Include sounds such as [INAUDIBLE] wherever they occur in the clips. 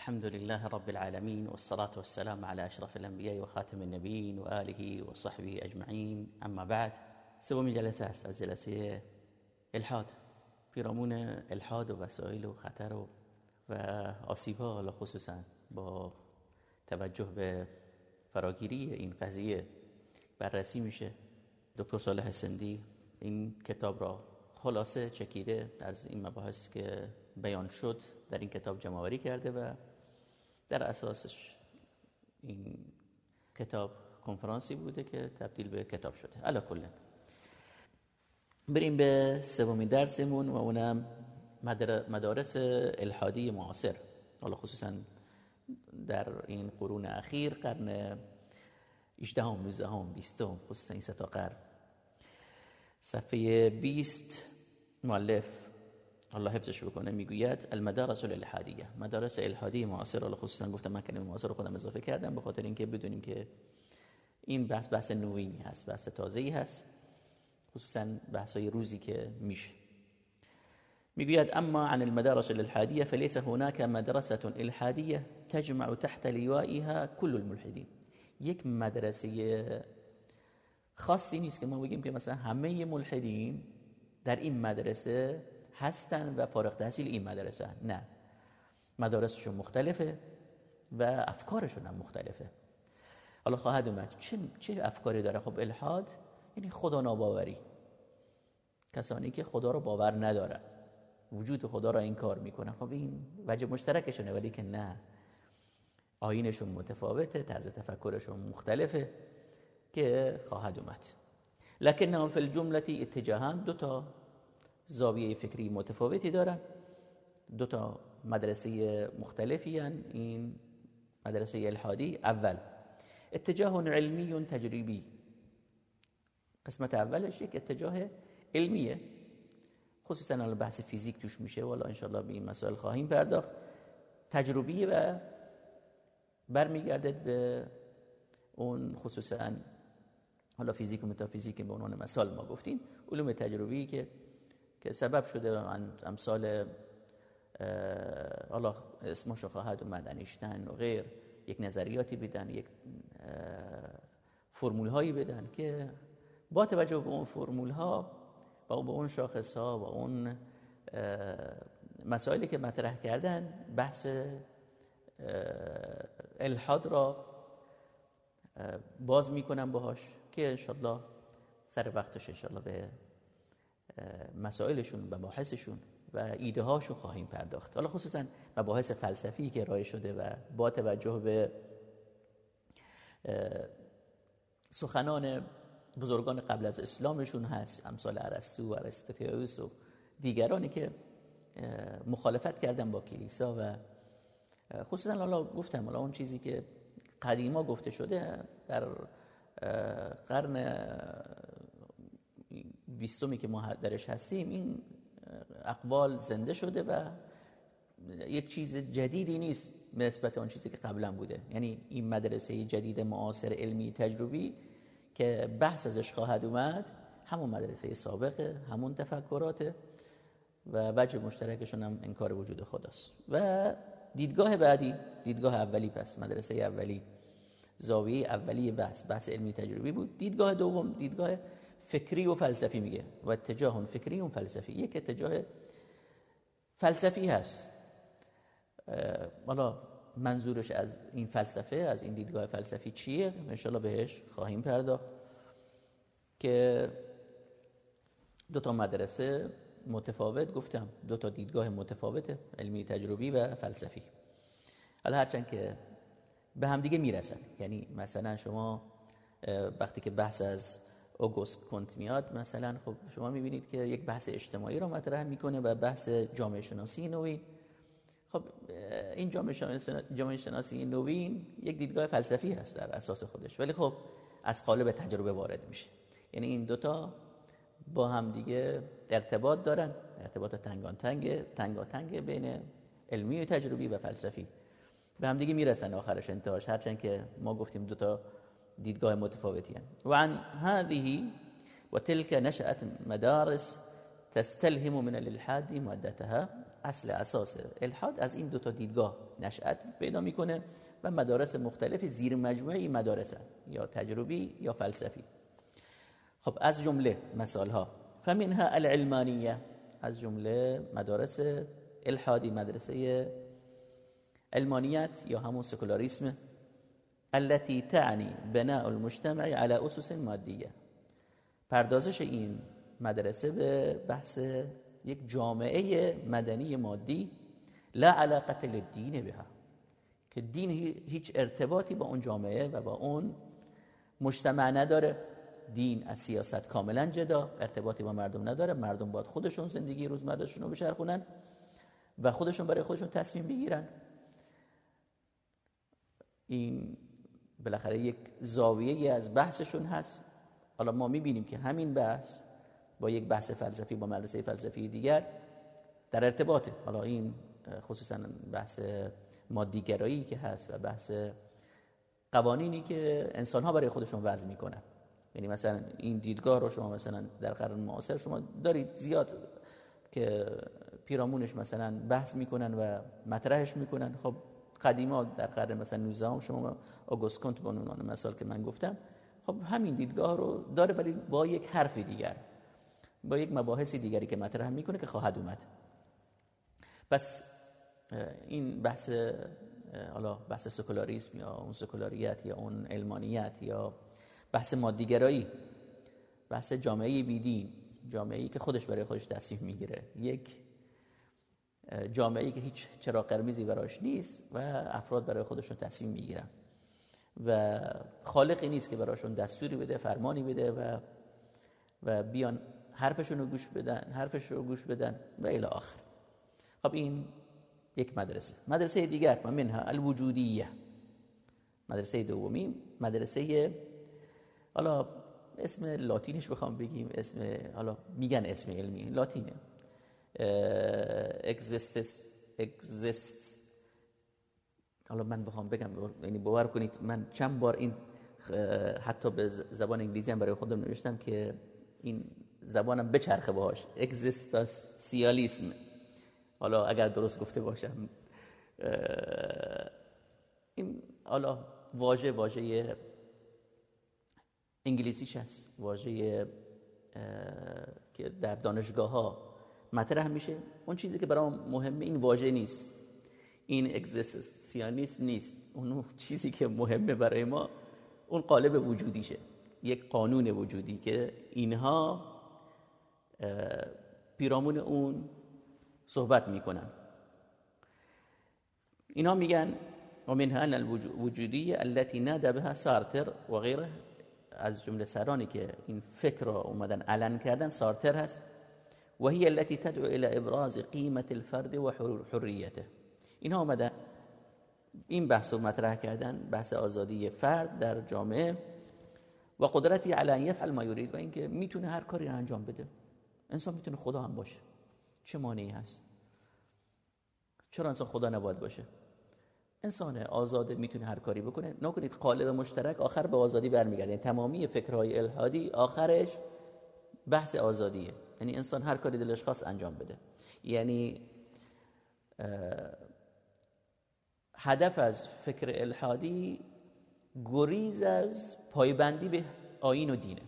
الحمد لله رب العالمين والصلاة والسلام على أشرف الأنبياء وخاتم النبيين وآله وصحبه أجمعين اما بعد سومین جلسه است جلسه الحاد. پیرامون الحاد و وسایل و خطر و, و خصوصا با توجه به فراگیری این قضیه بررسی میشه. دکتر صالح سندی این کتاب را خلاصه چکیده از این مباحث که بیان شد در این کتاب جمعوری کرده و در اساسش این کتاب کنفرانسی بوده که تبدیل به کتاب شده. علا کلن بریم به سومین درسمون و اونم مدارس الحادی معاصر. حالا خصوصا در این قرون اخیر قرن 18 هم 19 هم 20 هم خصوصا این ستا قرن. صفحه 20 مؤلف الله حفظش بکنه می‌گوید المدارس الالحادیه مدارس الحادی معاصر الله خصوصا گفتم من کلمه معاصر خودم اضافه کردم به خاطر اینکه بدونیم که این بحث بحث نوینی هست بحث تازه‌ای هست خصوصا بحث های روزی که میشه. می‌گوید اما عن المدارس الالحادیه فليس هناك مدرسه الحادیه تجمع تحت لوائها كل الملحدين یک مدرسه خاصی نیست که ما بگیم که مثلا همه ملحدین در این مدرسه هستن و فارغ تحصیل این مدرسه نه. مدارسشون مختلفه و افکارشون هم مختلفه. حالا خواهد اومد چه, چه افکاری داره؟ خب الحاد یعنی خدا ناباوری. کسانی که خدا رو باور ندارن. وجود خدا را کار می‌کنن. خب این وجه مشترکشونه ولی که نه. آینشون متفاوته طرز تفکرشون مختلفه که خواهد اومد. لكنهم في الجمله اتجاهان دو تا زاویه فکری متفاوتی دارن. دو تا مدرسه مختلفی هن. این مدرسه الحادی اول. اتجاه علمی تجربی. قسمت اولش یک اتجاه علمیه. خصوصا الان بحث فیزیک توش میشه. والا انشالله به این مسائل خواهیم پرداخت. تجربی و برمیگردد به اون خصوصا حالا فیزیک و متافیزیک به عنوان مثال ما گفتیم علوم تجربی که که سبب شده امثال حالا اسمشو خواهد اومد انیشتین و غیر یک نظریاتی بدن یک فرمول هایی بدن که با توجه به اون فرمول ها و به اون شاخص ها و اون مسائلی که مطرح کردن بحث الحاد را باز می‌کنم باهاش که انشالله سر وقتش انشالله به مسائلشون و مباحثشون و ایده هاشون خواهیم پرداخت. حالا خصوصا مباحث فلسفی که ارائه شده و با توجه به سخنان بزرگان قبل از اسلامشون هست امثال ارسطو و ارسطوطس و دیگرانی که مخالفت کردن با کلیسا و خصوصا حالا گفتم حالا اون چیزی که قدیما گفته شده در قرن بیستمی که ما درش هستیم این اقوال زنده شده و یک چیز جدیدی نیست نسبت اون چیزی که قبلا بوده. یعنی این مدرسه جدید معاصر علمی تجربی که بحث ازش خواهد اومد همون مدرسه سابقه همون تفکراته و وجه مشترکشون هم انکار وجود خداست. و دیدگاه بعدی دیدگاه اولی پس مدرسه اولی زاویه اولی بحث بحث علمی تجربی بود. دیدگاه دوم دیدگاه فکری و فلسفی میگه و اتجاه فکری و فلسفی. یک اتجاه فلسفی هست. حالا منظورش از این فلسفه از این دیدگاه فلسفی چیه؟ انشالله بهش خواهیم پرداخت که دو تا مدرسه متفاوت گفتم دو تا دیدگاه متفاوت علمی تجربی و فلسفی. حالا هرچند که به هم دیگه می‌رسن. یعنی مثلا شما وقتی که بحث از اوگوست کنت میاد مثلا خب شما می‌بینید که یک بحث اجتماعی رو مطرح می‌کنه و بحث جامعه شناسی نوین. خب این جامعه شناسی نوین یک دیدگاه فلسفی هست در اساس خودش. ولی خب از قالب تجربه وارد میشه. یعنی این دوتا با هم دیگه ارتباط دارن. ارتباط تنگان تنگ تنگ بین علمی و تجربی و فلسفی. به هم دیگه می‌رسن آخرش انتهاش. هرچند که ما گفتیم دوتا دیدگاه متفاوتی هن. و عن هذه و تلك نشأت مدارس تستلهم من الالحاد مادتها. اصل اساس الحاد از این دو تا دیدگاه نشأت پیدا می‌کنه و مدارس مختلف زیر مجموعه مدارس یا تجربی یا فلسفی. خب از جمله مثال ها فمنها العلمانیه. از جمله مدارس الحادی مدرسه علمانیت یا همون سکولاریسم. التي تعني بناء المجتمع على اسس مادیه پردازش این مدرسه به بحث یک جامعه مدنی مادی لا علاقه للدین بها که دین هیچ ارتباطی با اون جامعه و با اون مجتمع نداره. دین از سیاست کاملا جدا ارتباطی با مردم نداره. مردم باید خودشون زندگی روزمرهشون رو بچرخونن و خودشون برای خودشون تصمیم بگیرن. این بالاخره یک زاویه از بحثشون هست. حالا ما می‌بینیم که همین بحث با یک بحث فلسفی با مدرسه فلسفی دیگر در ارتباطه. حالا این خصوصا بحث مادیگرایی که هست و بحث قوانینی که انسان ها برای خودشون وضع می‌کنن. یعنی مثلا این دیدگاه رو شما مثلا در قرن معاصر شما دارید زیاد که پیرامونش مثلا بحث می‌کنن و مطرحش می‌کنن. خب قدیما در قرن مثلا 19 هم شما آگوست کنت به عنوان مثال که من گفتم خب همین دیدگاه رو داره ولی با یک حرف دیگر با یک مباحث دیگری که مطرح می‌کنه که خواهد اومد. پس این بحث حالا بحث سکولاریسم یا اون سکولاریت یا اون علمانیت یا بحث مادیگرایی بحث جامعه بیدین جامعه ای که خودش برای خودش تصمیم می‌گیره. یک جامعه که هیچ چرا قرمزی براش نیست و افراد برای خودشون تصمیم می‌گیرن. و خالقی نیست که براشون دستوری بده فرمانی بده و و بیان حرفشون رو گوش بدن حرفش رو گوش بدن و الی آخر. خب این یک مدرسه. مدرسه دیگر و منها الوجودیه. مدرسه دومی مدرسه حالا اسم لاتینش بخوام بگیم اسم حالا میگن اسم علمی لاتینه. اگزیستس اگزیست حالا من بخوام بگم یعنی باور کنید من چند بار این حتی به زبان انگلیسی هم برای خودم نوشتم که این زبانم بچرخه باهاش. اگزیستاسیالیسم حالا اگر درست گفته باشم. این حالا واژه واژه انگلیسیش هست. واژه که در دانشگاه ها مطرح میشه. اون چیزی که برای مهمه این واژه نیست. این اگزیستانسیانیسم نیست. اون چیزی که مهمه برای ما اون قالب وجودیشه. یک قانون وجودی که اینها پیرامون اون صحبت می‌کنن. اینها میگن ومنها ان الوجودیه التي نادى بها سارتر و غیره. از جمله سرانی که این فکر رو اومدن علن کردن سارتر هست. و هي التي تدعو الى ابراز قیمت الفرد و حریته اینها این بحث رو مطرح کردن بحث آزادی فرد در جامعه و قدرتی علی ان یفعل ما یرید و اینکه می‌تونه هر کاری رو انجام بده. انسان می‌تونه خدا هم باشه. چه مانعی هست؟ چرا انسان خدا نباید باشه؟ انسان آزاده می‌تونه هر کاری بکنه. نکنید قالب مشترک آخر به آزادی برمیگرده. یعنی تمامی فکرهای الهادی آخرش بحث آزادیه. یعنی انسان هر کاری دلش خواست انجام بده. یعنی هدف از فکر الهادی گریز از پایبندی به آین و دینه.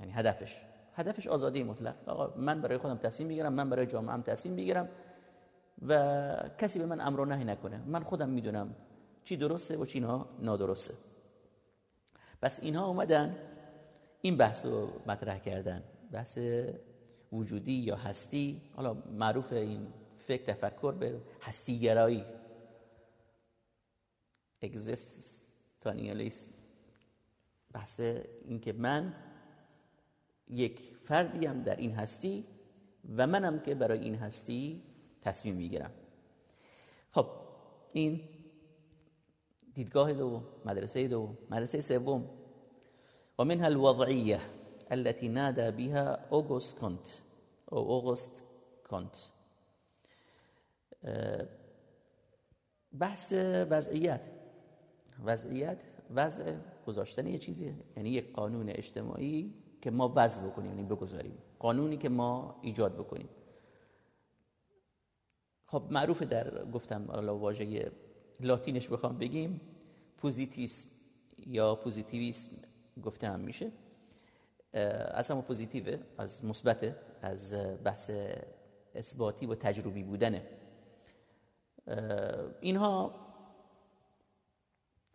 یعنی هدفش. هدفش آزادی مطلق. آقا من برای خودم تصمیم می‌گیرم من برای جامعه تصمیم می‌گیرم و کسی به من امر و نهی نکنه. من خودم می‌دونم چی درسته و چی نادرسته. پس اینها اومدن این بحث رو مطرح کردن. بحث وجودی یا هستی حالا معروف این فکر تفکر به هستی گرایی اگزیستانیالیسم بحث اینکه من یک فردیم در این هستی و منم که برای این هستی تصمیم می‌گیرم. خب این دیدگاه دو مدرسه دو مدرسه سوم. و منها الوضعیه. التي نادى بها اوغوست كونت او اوغوست كونت. بحث وضعیت. وضعیت وضع گذاشتن یه چیزی یعنی یک قانون اجتماعی که ما وضع بکنیم یعنی بگذاریم. قانونی که ما ایجاد بکنیم. خب معروف در گفتم حالا واژه لاتینش بخوام بگیم پوزیتیسم یا پوزیتیویسم گفته هم میشه. از همون پوزیتیوه از مثبته از بحث اثباتی و تجربی بودنه. اینها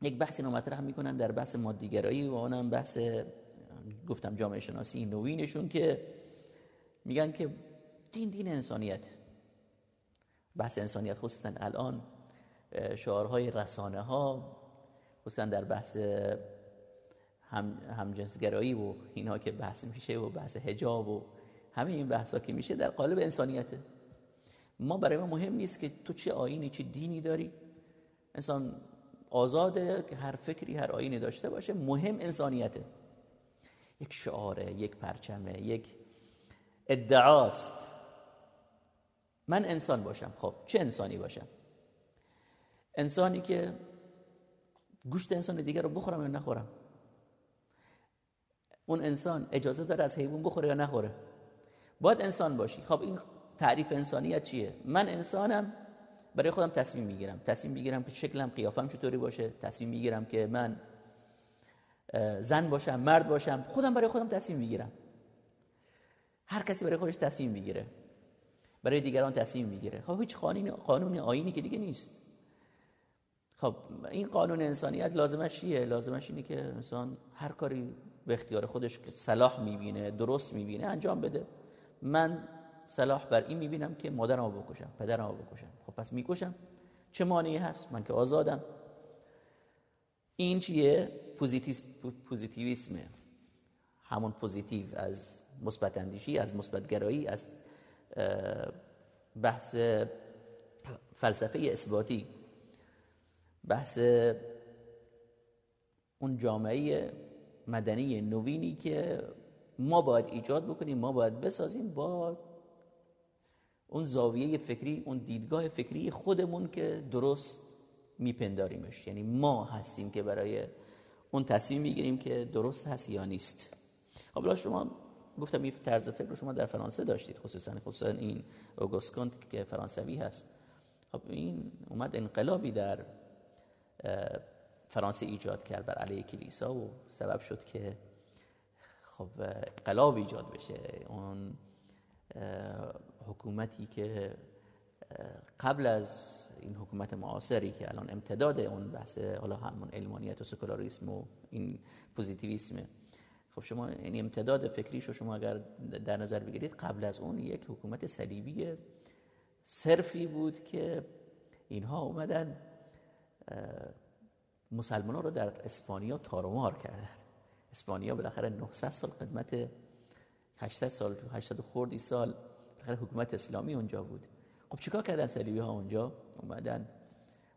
یک بحثی رو مطرح می‌کنن در بحث مادیگرایی و اونم بحث گفتم جامعه شناسی نوینشون که میگن که دین دین انسانیت. بحث انسانیت خصوصا الان شعارهای رسانه ها خصوصا در بحث هم همجنسگرایی و اینا که بحث میشه و بحث حجاب و همه این بحثا که میشه در قالب انسانیته. ما برای ما مهم نیست که تو چه آینی چه دینی داری. انسان آزاده که هر فکری هر آینی داشته باشه مهم انسانیته. یک شعاره یک پرچمه یک ادعاست. من انسان باشم. خب چه انسانی باشم؟ انسانی که گوشت انسان دیگر رو بخورم یا نخورم؟ اون انسان اجازه داره از حیوان بخوره یا نخوره؟ باید انسان باشی. خب این تعریف انسانیت چیه؟ من انسانم برای خودم تصمیم می‌گیرم. تصمیم می‌گیرم که شکلم قیافم چطوری باشه. تصمیم می‌گیرم که من زن باشم مرد باشم. خودم برای خودم تصمیم می‌گیرم. هر کسی برای خودش تصمیم می‌گیره. برای دیگران تصمیم می‌گیره. خب هیچ قانون قانون آینی که دیگه نیست. خب این قانون انسانیت لازمش چیه؟ لازمش اینه که انسان هر کاری به اختیار خودش صلاح می‌بینه درست می‌بینه انجام بده. من صلاح بر این می‌بینم که مادرمو بکشم پدرمو بکشم. خب پس می‌کشم. چه مانعی هست؟ من که آزادم. این چیه؟ پوزیتیویسمه. همون positive از مثبت اندیشی از مثبت گرایی از بحث فلسفه اثباتی. بحث اون جامعه مدنی نوینی که ما باید ایجاد بکنیم ما باید بسازیم با اون زاویه فکری اون دیدگاه فکری خودمون که درست میپنداریمش. یعنی ما هستیم که برای اون تصمیم می‌گیریم که درست هست یا نیست. خب شما گفتم این طرز فکر شما در فرانسه داشتید خصوصا خصوصا این اوگوست که فرانسوی هست. خب این اومد انقلابی در فرانسه ایجاد کرد بر علیه کلیسا و سبب شد که خب انقلاب ایجاد بشه. اون حکومتی که قبل از این حکومت معاصری که الان امتداد اون بحث حالا همون علمانیت و سکولاریسم و این پوزیتیویسم. خب شما این امتداد فکریشو شما اگر در نظر بگیرید قبل از اون یک حکومت صلیبی صرفی بود که اینها اومدن مسلمان ها رو در اسپانیا تارومار کردن. اسپانیا بالاخره 900 سال قدمت 800 سال 800 خوردی سال بالاخره حکومت اسلامی اونجا بود. خب چیکار کردن صلیبی ها اونجا؟ اومدن.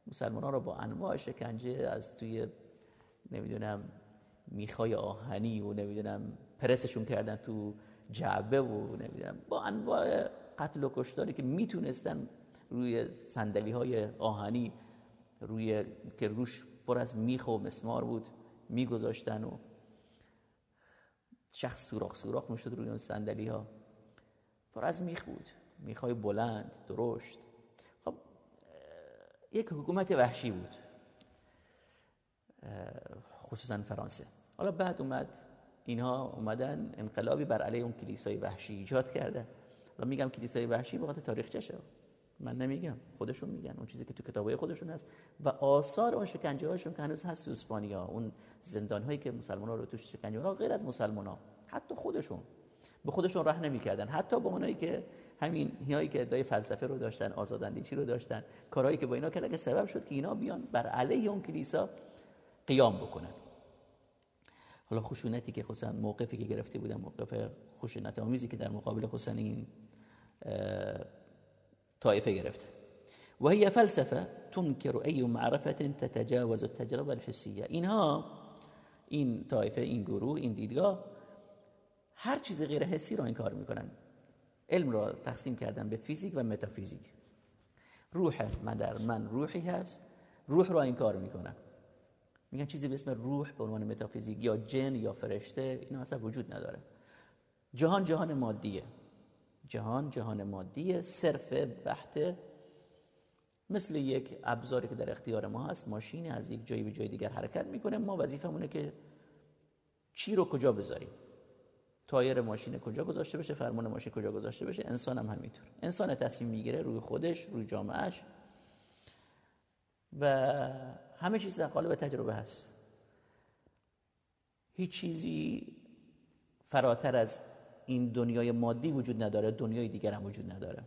مسلمان ها رو با انواع شکنجه از توی نمی‌دونم میخای آهنی و نمی‌دونم پرسشون کردن تو جعبه و نمی‌دونم با انواع قتل و کشتاری که می‌تونستن روی صندلی های آهنی روی که روش پر از میخ و مسمار بود میگذاشتن و شخص سوراخ سوراخ می‌شد روی اون صندلی ها پر از میخ بود میخای بلند درشت. خب یک حکومت وحشی بود خصوصا فرانسه. حالا بعد اومد اینها اومدن انقلابی بر علیه اون کلیسای وحشی ایجاد کردن. و میگم کلیسای وحشی به خاطر تاریخچشه من نمیگم خودشون میگن. اون چیزی که تو کتابای خودشون هست. و آثار اون شکنجه هاشون که هنوز هست تو اسپانیا. اون زندان هایی که مسلمان ها رو توش شکنجه ها غیر از مسلمان ها حتی خودشون. به خودشون راه نمی‌کردن. حتی با اونایی که همین هایی که ادعای فلسفه رو داشتن آزاداندیشی رو داشتن کارهایی که با اینا کردن که سبب شد که اینا بیان بر علیه اون کلیسا قیام بکنن. حالا خشونتی که خصوصا موقفی که گرفته بودن موقف خشونت آمیزی که در مقابل این طائفه گرفته و هي فلسفه تنكر اي معرفه تتجاوز التجربه الحسيه اینها این طائفه این گروه این دیدگاه هر چیز غیر حسی رو انکار می‌کنن. علم را تقسیم کردن به فیزیک و متافیزیک. روح من در من روحی هست روح را انکار می‌کنن. میگن چیزی به اسم روح به عنوان متافیزیک یا جن یا فرشته اینا اصلا وجود نداره. جهان جهان مادیه. جهان جهان مادیه صرف بحت. مثل یک ابزاری که در اختیار ما هست ماشین از یک جایی به جای دیگر حرکت می‌کنه. ما وظیفمونه که چی رو کجا بذاریم. تایر ماشین کجا گذاشته بشه فرمان ماشین کجا گذاشته بشه انسان هم همینطور. انسان تصمیم می‌گیره روی خودش روی جامعهش و همه چیز در قالب تجربه هست. هیچ چیزی فراتر از این دنیای مادی وجود نداره دنیای دیگر هم وجود نداره.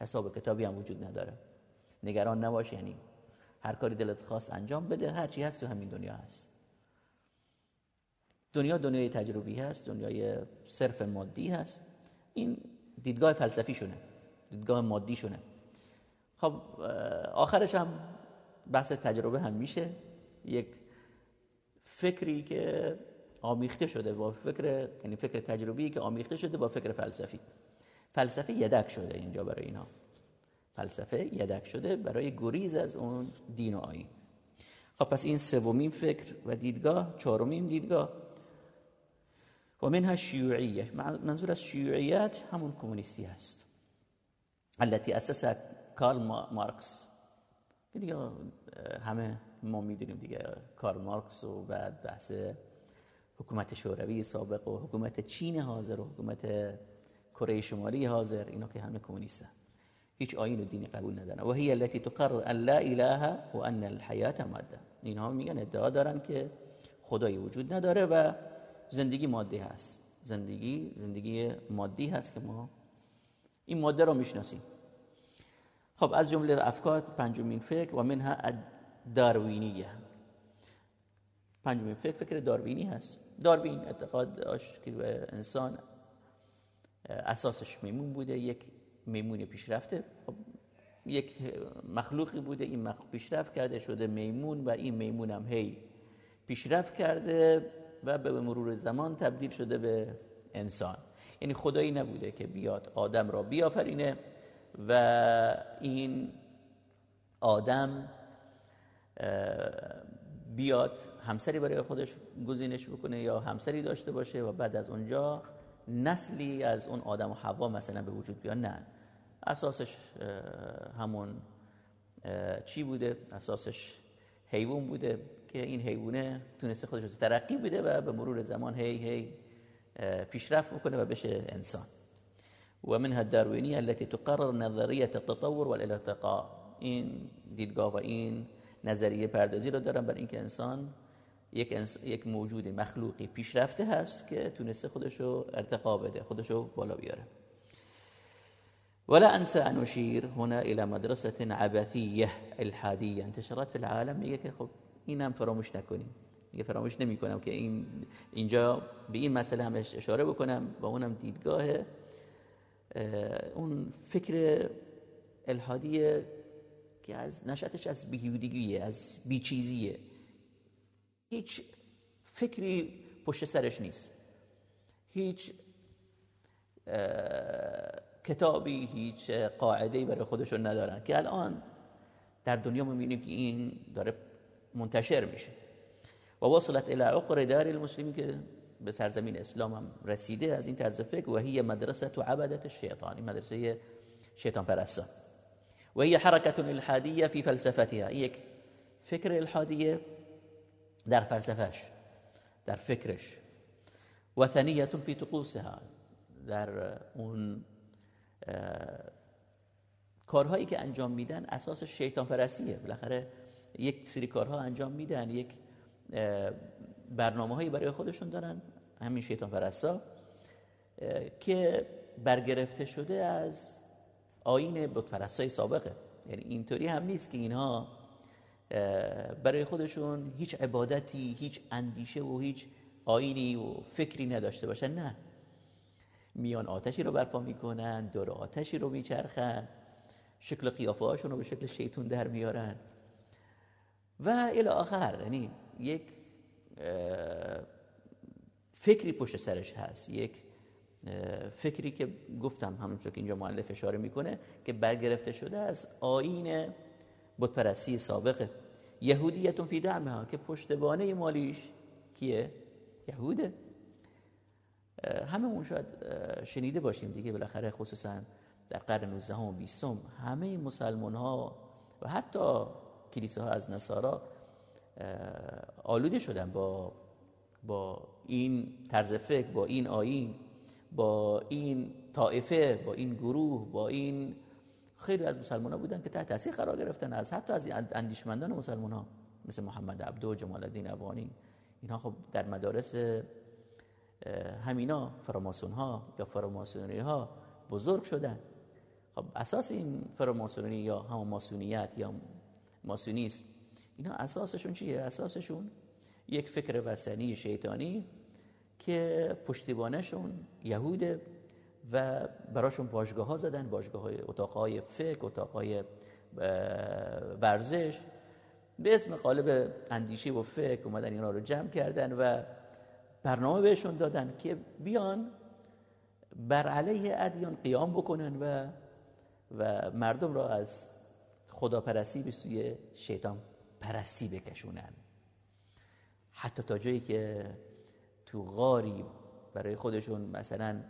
حساب کتابی هم وجود نداره. نگران نباش یعنی هر کاری دلت خواست انجام بده هر چی هست تو همین دنیا هست. دنیا دنیای تجربی هست دنیای صرف مادی هست. این دیدگاه فلسفی شونه دیدگاه مادی شونه خب آخرش هم بحث تجربه هم میشه. یک فکری که آمیخته شده با فکر یعنی فکر تجربی که آمیخته شده با فکر فلسفی. فلسفه یدک شده اینجا برای اینا فلسفه یدک شده برای گریز از اون دین و آیین. خب پس این سومین فکر و دیدگاه چهارمین دیدگاه. و منها الشیوعیة. منظور از شیوعیت همون کمونیستی هست. التي أسسها کارل مارکس. دیگه همه ما می‌دونیم دیگه. کارل مارکس و بعد بحث حکومت شوروی سابق و حکومت چین حاضر و حکومت کره شمالی حاضر اینا که همه کمونیستن هیچ آیین و دینی قبول ندارن. و هي التي تقرر ان لا اله و ان الحياة مادة اینها میگن ادعا دارن که خدایی وجود نداره و زندگی مادی هست. زندگی زندگی مادی هست که ما این ماده رو می‌شناسیم. خب از جمله افکار پنجمین فکر و منها داروینیه پنجمین فکر فکر داروینی هست. داروین اعتقاد داشت که انسان اساسش میمون بوده یک میمون پیشرفته. خب یک مخلوقی بوده این مخلوق پیشرفت کرده شده میمون و این میمون هم هی پیشرفت کرده و به مرور زمان تبدیل شده به انسان. یعنی خدایی نبوده که بیاد آدم را بیافرینه و این آدم بیاد همسری برای خودش گزینش بکنه یا همسری داشته باشه و بعد از اونجا نسلی از اون آدم و حوا مثلا به وجود بیاد؟ نه. اساسش همون چی بوده؟ اساسش حیوان بوده که این حیوانه تونسته خودش رو ترقی بده و به مرور زمان هی هی پیشرفت بکنه و بشه انسان. و منها الداروینی التي تقرر نظریه التطور والارتقاء این دیدگاه و این نظریه پردازی رو دارن برای اینکه انسان یک, انس... یک موجود مخلوقی پیشرفته هست که تونسته خودش رو ارتقا بده خودش رو بالا بیاره. ولا انسى ان اشير هنا الى مدرسه عبثيه الحاديه انتشرت في العالم میگه که خب اینم فراموش نکنیم. میگه فراموش نمی‌کنم که این اینجا به این مسئله هم اشاره بکنم و اونم دیدگاه اون فکر الهادی که از نشأتش از بیهودگیه از بیچیزیه. هیچ فکری پشت سرش نیست. هیچ کتابی هیچ قاعده برای خودشون ندارن. که الان در دنیا می‌بینیم که این داره منتشر میشه. و وصلت الى عقر دار المسلمین که به سرزمین اسلام هم رسیده از این طرز فکر. و هی مدرسه عبدت الشیطان. مدرسه شیطان پرستان. و هي حركة الحادیه في فلسفتها. یک فکر الحادیه در فلسفهش در فکرش و ثنیه فی طقوسها. در اون کارهایی که انجام میدن اساس شیطان پرستیه. بالاخره یک سری کارها انجام میدن. یک برنامه هایی برای خودشون دارن. همین شیطان پرستا که برگرفته شده از آین بت سابقه. یعنی اینطوری هم نیست که اینها برای خودشون هیچ عبادتی هیچ اندیشه و هیچ آینی و فکری نداشته باشن. نه. میان آتشی رو برپا می‌کنن دور آتشی رو میچرخن شکل قیافه هاشون رو به شکل شیطون در میارن. و الی آخر یعنی یک فکری پشت سرش هست. یک فکری که گفتم همونطور که اینجا مؤلف اشاره می‌کنه که برگرفته شده از آین بتپرستی سابقه یهودیتون فی دعمها که پشتبانه مالیش کیه؟ یهوده همه شاید شنیده باشیم دیگه بالاخره خصوصا در قرن 19 و 20 همه مسلمان ها و حتی کلیساها از نصارا آلوده شدن با با این طرز فکر با این آین با این طائفه با این گروه با این خیلی از مسلمان ها بودن که تحت تاثیر قرار گرفتن از حتی از اندیشمندان مسلمان ها مثل محمد عبدو جمال الدین افغانی. اینها خب در مدارس همینا فراماسون ها یا فراماسونری ها بزرگ شدن. خب اساس این فراماسونری یا همون ماسونیت یا ماسونیسم اینا اساسشون چیه؟ اساسشون یک فکر وسنی شیطانی که پشتیبانشون یهود و براشون باشگاه ها زدن باشگاه های اتاق های فکر اتاق های ورزش. به اسم قالب اندیشه و فکر اومدن اینا رو جمع کردن و برنامه بهشون دادن که بیان بر علیه ادیان قیام بکنن و و مردم را از خداپرستی به سوی شیطان پرستی بکشونن. حتی تا جایی که تو غاری برای خودشون مثلا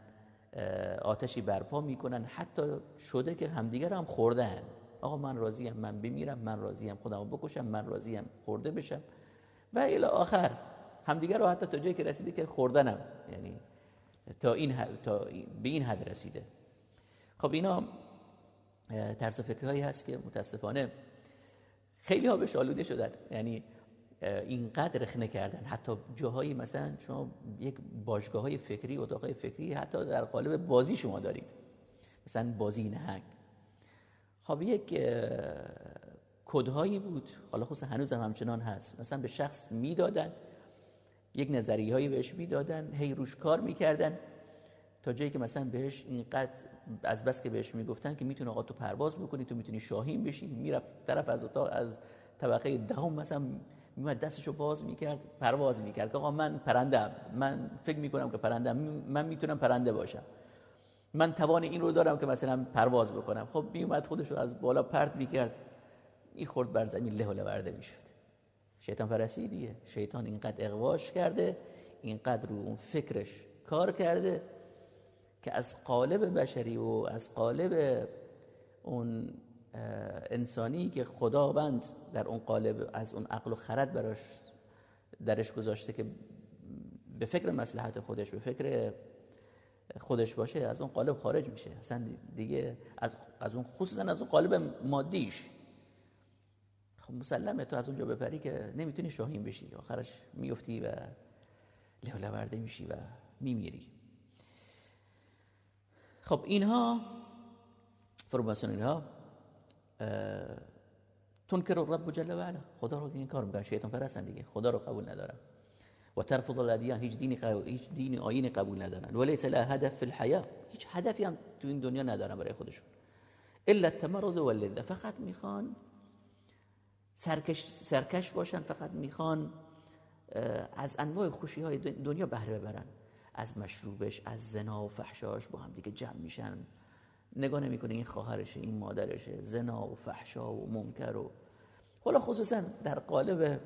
آتشی برپا می‌کنن. حتی شده که همدیگر هم خوردن. آقا من راضیم من بمیرم من راضیم خودمو بکشم من راضیم خورده بشم. و الی آخر همدیگر رو حتی تا جایی که رسیده که خوردنم. یعنی تا این تا به این حد رسیده. خب اینا طرز فکرهایی هست که متاسفانه خیلی ها بهش آلوده شدن. یعنی اینقدر رخنه کردن. حتی جاهایی مثلا شما یک باشگاه های فکری اتاق های فکری حتی در قالب بازی شما دارید. مثلا بازی نهنگ خب یک کدهایی بود. حالا خصوصا هنوز هم همچنان هست. مثلا به شخص می‌دادن. یک نظریه هایی بهش می‌دادن. هی روش کار می‌کردن. تا جایی که مثلا بهش اینقدر از بس که بهش می‌گفتن که می‌تونه آقا تو پرواز بکنی تو می‌تونی شاهین بشی. می‌رفت طرف از اتاق از طبقه دهم مثلا میومد دستشو باز می‌کرد پرواز می‌کرد. آقا من پرنده من فکر می‌کنم که پرنده من می‌تونم پرنده باشم. من توان این رو دارم که مثلا پرواز بکنم. خب میومد خودش رو از بالا پرت می‌کرد. این خورد بر زمین له و لورده می‌شد. شیطان پرستی دیگه. شیطان اینقدر اقواش کرده اینقدر رو اون فکرش کار کرده که از قالب بشری و از قالب اون انسانی که خداوند در اون قالب از اون عقل و خرد براش درش گذاشته که به فکر مسلحت خودش به فکر خودش باشه از اون قالب خارج میشه. اصلا دیگه از, از اون خصوصا از اون قالب مادیش. خب مسلمه تو از اونجا بپری که نمی‌تونی شاهین بشی. آخرش میفتی و ورده میشی و میمیری. خب اینها فرماسون اینها تنکر رب جل و علا خدا رو این کار می‌کنن شیطان پرستن دیگه. خدا رو قبول ندارن. و ترفض الادیان. هیچ دینی هیچ دینی آیین قبول ندارن. ولیس لا هدف فی الحیاه هیچ هدفی هم تو این دنیا ندارن برای خودشون. الا التمرد واللذه فقط می‌خوان سرکش سرکش باشن. فقط می‌خوان از انواع خوشی های دنیا بهره ببرن. از مشروبش از زنا و فحشاش با هم دیگه جمع میشن. نگاه نمی‌کنه این خواهرشه این مادرشه زنا و فحشا و منکر و حالا خصوصا در قالب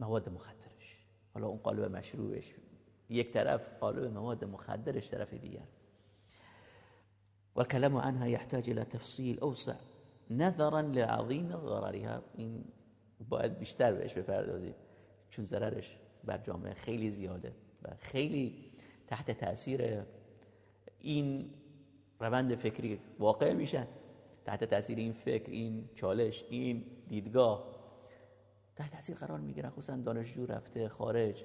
مواد مخدرش. حالا اون قالب مشروبش یک طرف قالب مواد مخدرش طرف دیگر. و عنها يحتاج الى تفصیل اوسع نظرا لعظیم ضررها. این باید بیشتر بهش بپردازیم چون ضررش بر جامعه خیلی زیاده و خیلی تحت تاثیر این روند فکری واقع میشن تحت تاثیر این فکر این چالش این دیدگاه. تحت تاثیر قرار می‌گیرن خصوصا دانشجو رفته خارج.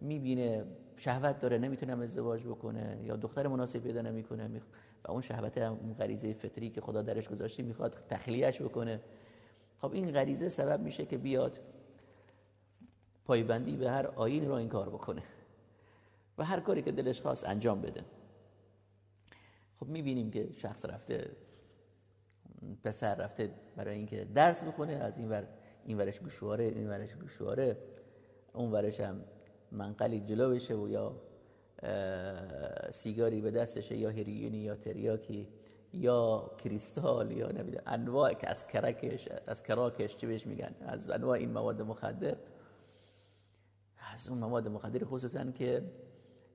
می‌بینه شهوت داره نمی‌تونه ازدواج بکنه یا دختر مناسب پیدا نمی‌کنه. و اون شهوت اون غریزه فطری که خدا درش گذاشته می‌خواد تخلیهش بکنه. خب این غریزه سبب میشه که بیاد پایبندی به هر آین رو این کار بکنه. و هر کاری که دلش خواست انجام بده. خب می‌بینیم که شخص رفته پسر رفته برای اینکه درس بخونه از این ور این ورش گوشواره این ورش گوشواره اون ورش هم منقلی جلو بشه و یا سیگاری به دستشه یا هریونی یا تریاکی یا کریستال یا نمیده انواع که از کرکش از کراکش چه بهش میگن؟ از انواع این مواد مخدر. از اون مواد مخدر خصوصا که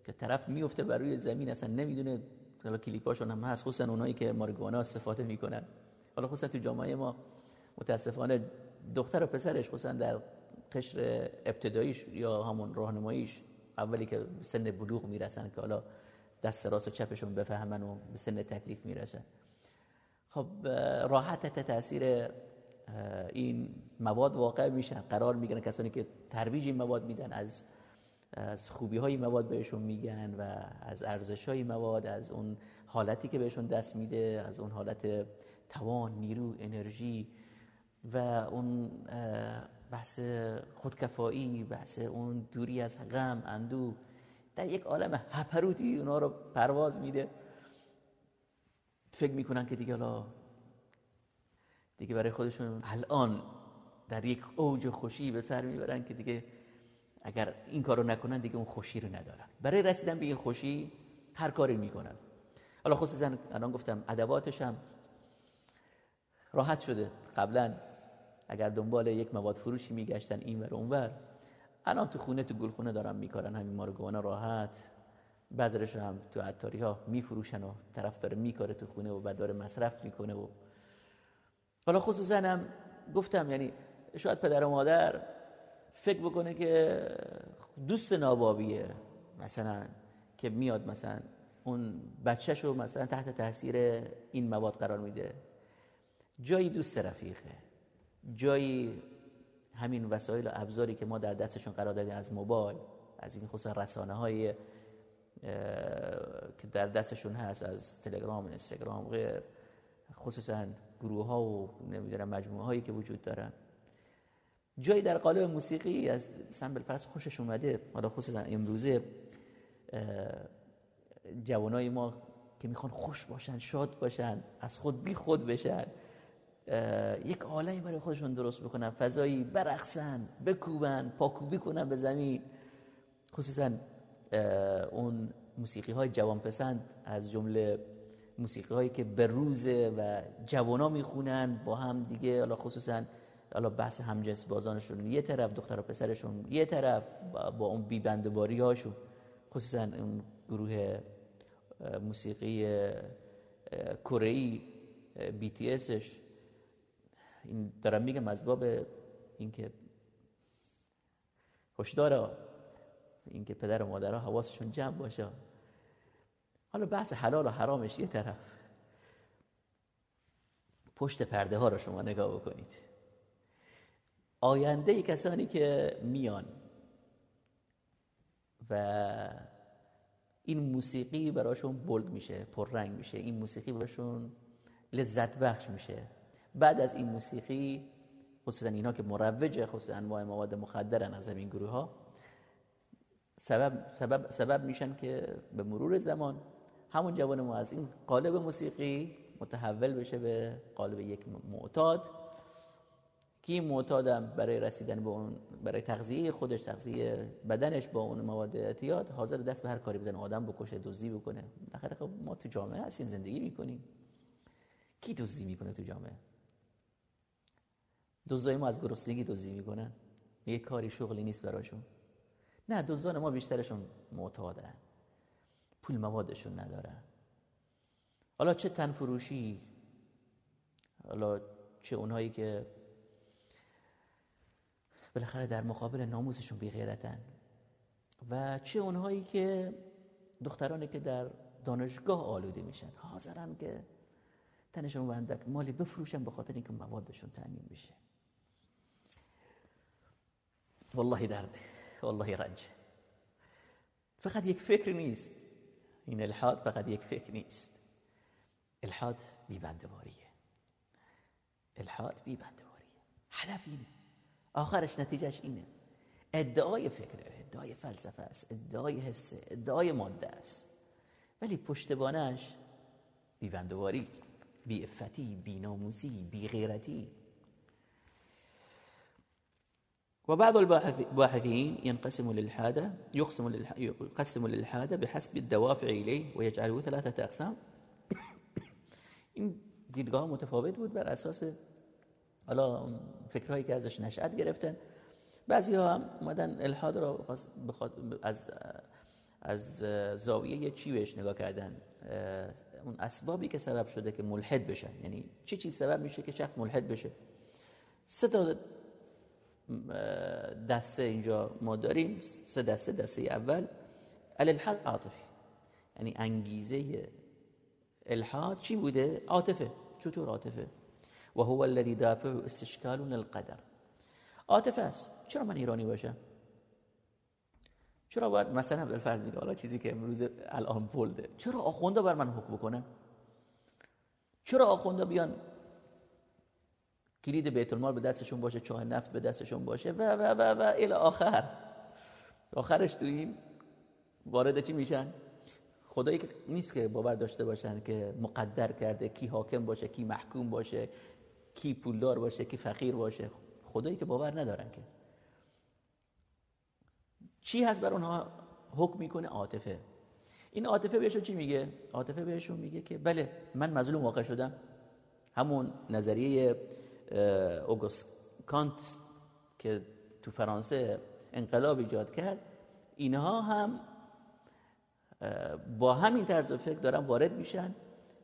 که طرف میفته بر روی زمین اصلا نمی‌دونه حالا کلیپاشون هم هست خصوصا اونایی که مارگوانا استفاده می‌کنن. حالا خصوصا تو جامعه ما متاسفانه دختر و پسرش خصوصا در قشر ابتداییش یا همون راهنماییش اولی که سن بلوغ می‌رسن که حالا دست راست و چپشون بفهمن و به سن تکلیف می‌رسن خب راحت تاثیر این مواد واقع میشن قرار می‌گیرن کسانی که ترویج این مواد میدن از از خوبی های مواد بهشون میگن و از ارزش های مواد از اون حالتی که بهشون دست میده از اون حالت توان نیرو انرژی و اون بحث خودکفایی بحث اون دوری از غم اندو در یک عالم هپروتی اونا رو پرواز میده. فکر می‌کنن که دیگه حالا دیگه برای خودشون الان در یک اوج خوشی به سر می‌برن که دیگه اگر این کارو نکنن دیگه اون خوشی رو ندارن. برای رسیدن به این خوشی هر کاری می‌کنن. حالا خصوصا الان گفتم ادواتش هم راحت شده. قبلا اگر دنبال یک مواد فروشی میگشتن این ور اونور الان تو خونه تو گلخونه دارن میکارن. همین مارگوانا راحت. بعضیش هم تو عطاری ها میفروشن و طرف داره میکاره تو خونه و بعد داره مصرف می‌کنه و حالا خصوصا هم گفتم یعنی شاید پدر و مادر فکر بکنه که دوست نابابیه مثلا که میاد مثلا اون بچهش رو مثلا تحت تاثیر این مواد قرار میده. جایی دوست رفیقه. جایی همین وسایل و ابزاری که ما در دستشون قرار دادیم از موبایل از این خصوصا رسانه های که در دستشون هست از تلگرام اینستاگرام غیر خصوصا گروه ها و نمی‌دونم مجموعه هایی که وجود دارن. جایی در قالب موسیقی از مثلا بالفرض خوشش اومده. حالا خصوصا امروزه جوانای ما که می‌خوان خوش باشن شاد باشن از خود بی خود بشن یک عالمی برای خودشون درست بکنن. فضایی برقصن بکوبن پاکوبی کنن به زمین. خصوصا اون موسیقی های جوان پسند از جمله موسیقی هایی که به روزه و جوانا می‌خونن با هم دیگه حالا خصوصا حالا بحث همجنس بازانشون. یه طرف دختر و پسرشون یه طرف با اون بیبندباری هاشون خصوصا اون گروه موسیقی کره بی تی اسش این دارم میگم از باب اینکه هشدار اینکه پدر و مادرها حواسشون جمع باشه. حالا بحث حلال و حرامش یه طرف. پشت پرده ها رو شما نگاه بکنید. آینده کسانی که میان و این موسیقی براشون بلد میشه پررنگ میشه این موسیقی براشون لذت بخش میشه. بعد از این موسیقی خصوصا اینا که مروجه خصوصا انواع مواد مخدرن از این گروه ها سبب, سبب, سبب میشن که به مرور زمان همون جوان ما از این قالب موسیقی متحول بشه به قالب یک معتاد. که این معتادم برای رسیدن به اون برای تغذیه خودش تغذیه بدنش با اون مواد اعتیاد حاضر دست به هر کاری بزنه آدم بکشه دزدی بکنه. بالاخره خب ما تو جامعه هستیم زندگی می‌کنیم. کی دزدی می‌کنه تو جامعه؟ دزدای ما از گرسنگی دزدی می‌کنن. یه کاری شغلی نیست براشون. نه دزدان ما بیشترشون معتادن. پول موادشون ندارن. حالا چه تنفروشی حالا چه اونهایی که بالاخره در مقابل ناموسشون بی غیرتن و چه اونهایی که دخترانی که در دانشگاه آلوده میشن. حاضرن که تنشون بندک مالی بفروشن به خاطر اینکه موادشون تامین بشه. والله درده والله رنج. فقط یک فکر نیست. این الحاد فقط یک فکر نیست. الحاد بیبندواریه. الحاد بیبندواریه. هدف اینه. آخرش نتیجهش اینه. ادعای فکره ادعای فلسفه است ادعای حسه ادعای ماده است. ولی پشتبانش بیبندواری بی افتی بی ناموسی بی غیرتی وبعض الباحثين ينقسم للحادة يقسم يقسم للحادة بحسب الدوافع إليه ويجعله ثلاثة أقسام. [COUGHS] این دیدگاه متفاوت بود بر أساس حالا فکرهایی که ازش نشأت گرفتن بعضی ها هم اومدن الحاد را از از زاویه چی بهش نگاه کردن؟ اون اسبابی که سبب شده که ملحد بشن. یعنی چه چیز سبب میشه که شخص ملحد بشه؟ سه تا دسته اینجا ما داریم. سه دسته. دسته اول الالحاد عاطفی. یعنی انگیزه الحاد چی بوده؟ عاطفه. چطور عاطفه؟ و هو الذي دافع استشکال القدر عاطفه است. چرا من ایرانی باشم؟ چرا باید مثلا بالفرض میگه حالا چیزی که امروز الان بولده. چرا آخونده بر من حکم بکنه؟ چرا آخونده بیان کلید بیت المال به دستشون باشه چاه نفت به دستشون باشه؟ و و و و الی آخر. آخرش تو این وارد چی میشن؟ خدایی که نیست که باور داشته باشن که مقدر کرده کی حاکم باشه کی محکوم باشه کی پولدار باشه کی فقیر باشه. خدایی که باور ندارن که. چی هست بر اونها حکم می‌کنه؟ عاطفه. این عاطفه بهشون چی میگه؟ عاطفه بهشون میگه که بله من مظلوم واقع شدم. همون نظریه اوگوست کانت که تو فرانسه انقلاب ایجاد کرد اینها هم با همین طرز فکر دارن وارد میشن.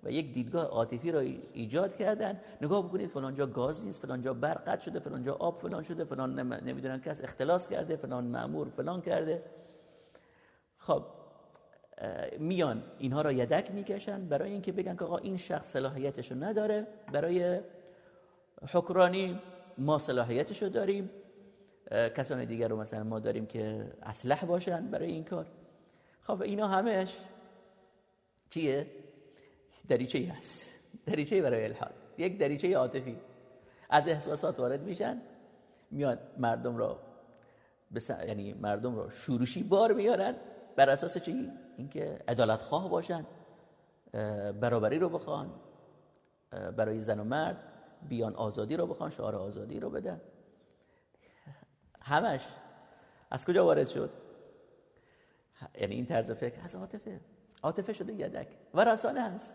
و یک دیدگاه عاطفی را ایجاد کردن. نگاه بکنید فلان جا گاز نیست فلان جا برق قطع شده فلان جا آب فلان شده فلان نمی‌دونن کس اختلاس کرده فلان مأمور فلان کرده. خب میان اینها را یدک می‌کشن برای اینکه بگن که آقا این شخص صلاحیتش رو نداره. برای حکرانی ما صلاحیتش رو داریم. کسان دیگر رو مثلا ما داریم که اسلح باشن برای این کار. خب اینا همش چیه؟ دریچه ای هست. دریچه برای الحاد. یک دریچه عاطفی. از احساسات وارد میشن میان مردم را بس... یعنی مردم را شورشی بار میارن بر اساس چی؟ اینکه عدالت خواه باشن برابری رو بخوان برای زن و مرد بیان آزادی رو بخوان شعار آزادی رو بدن. همش از کجا وارد شد؟ یعنی این طرز فکر از عاطفه. عاطفه شده یدک. و رسانه هست.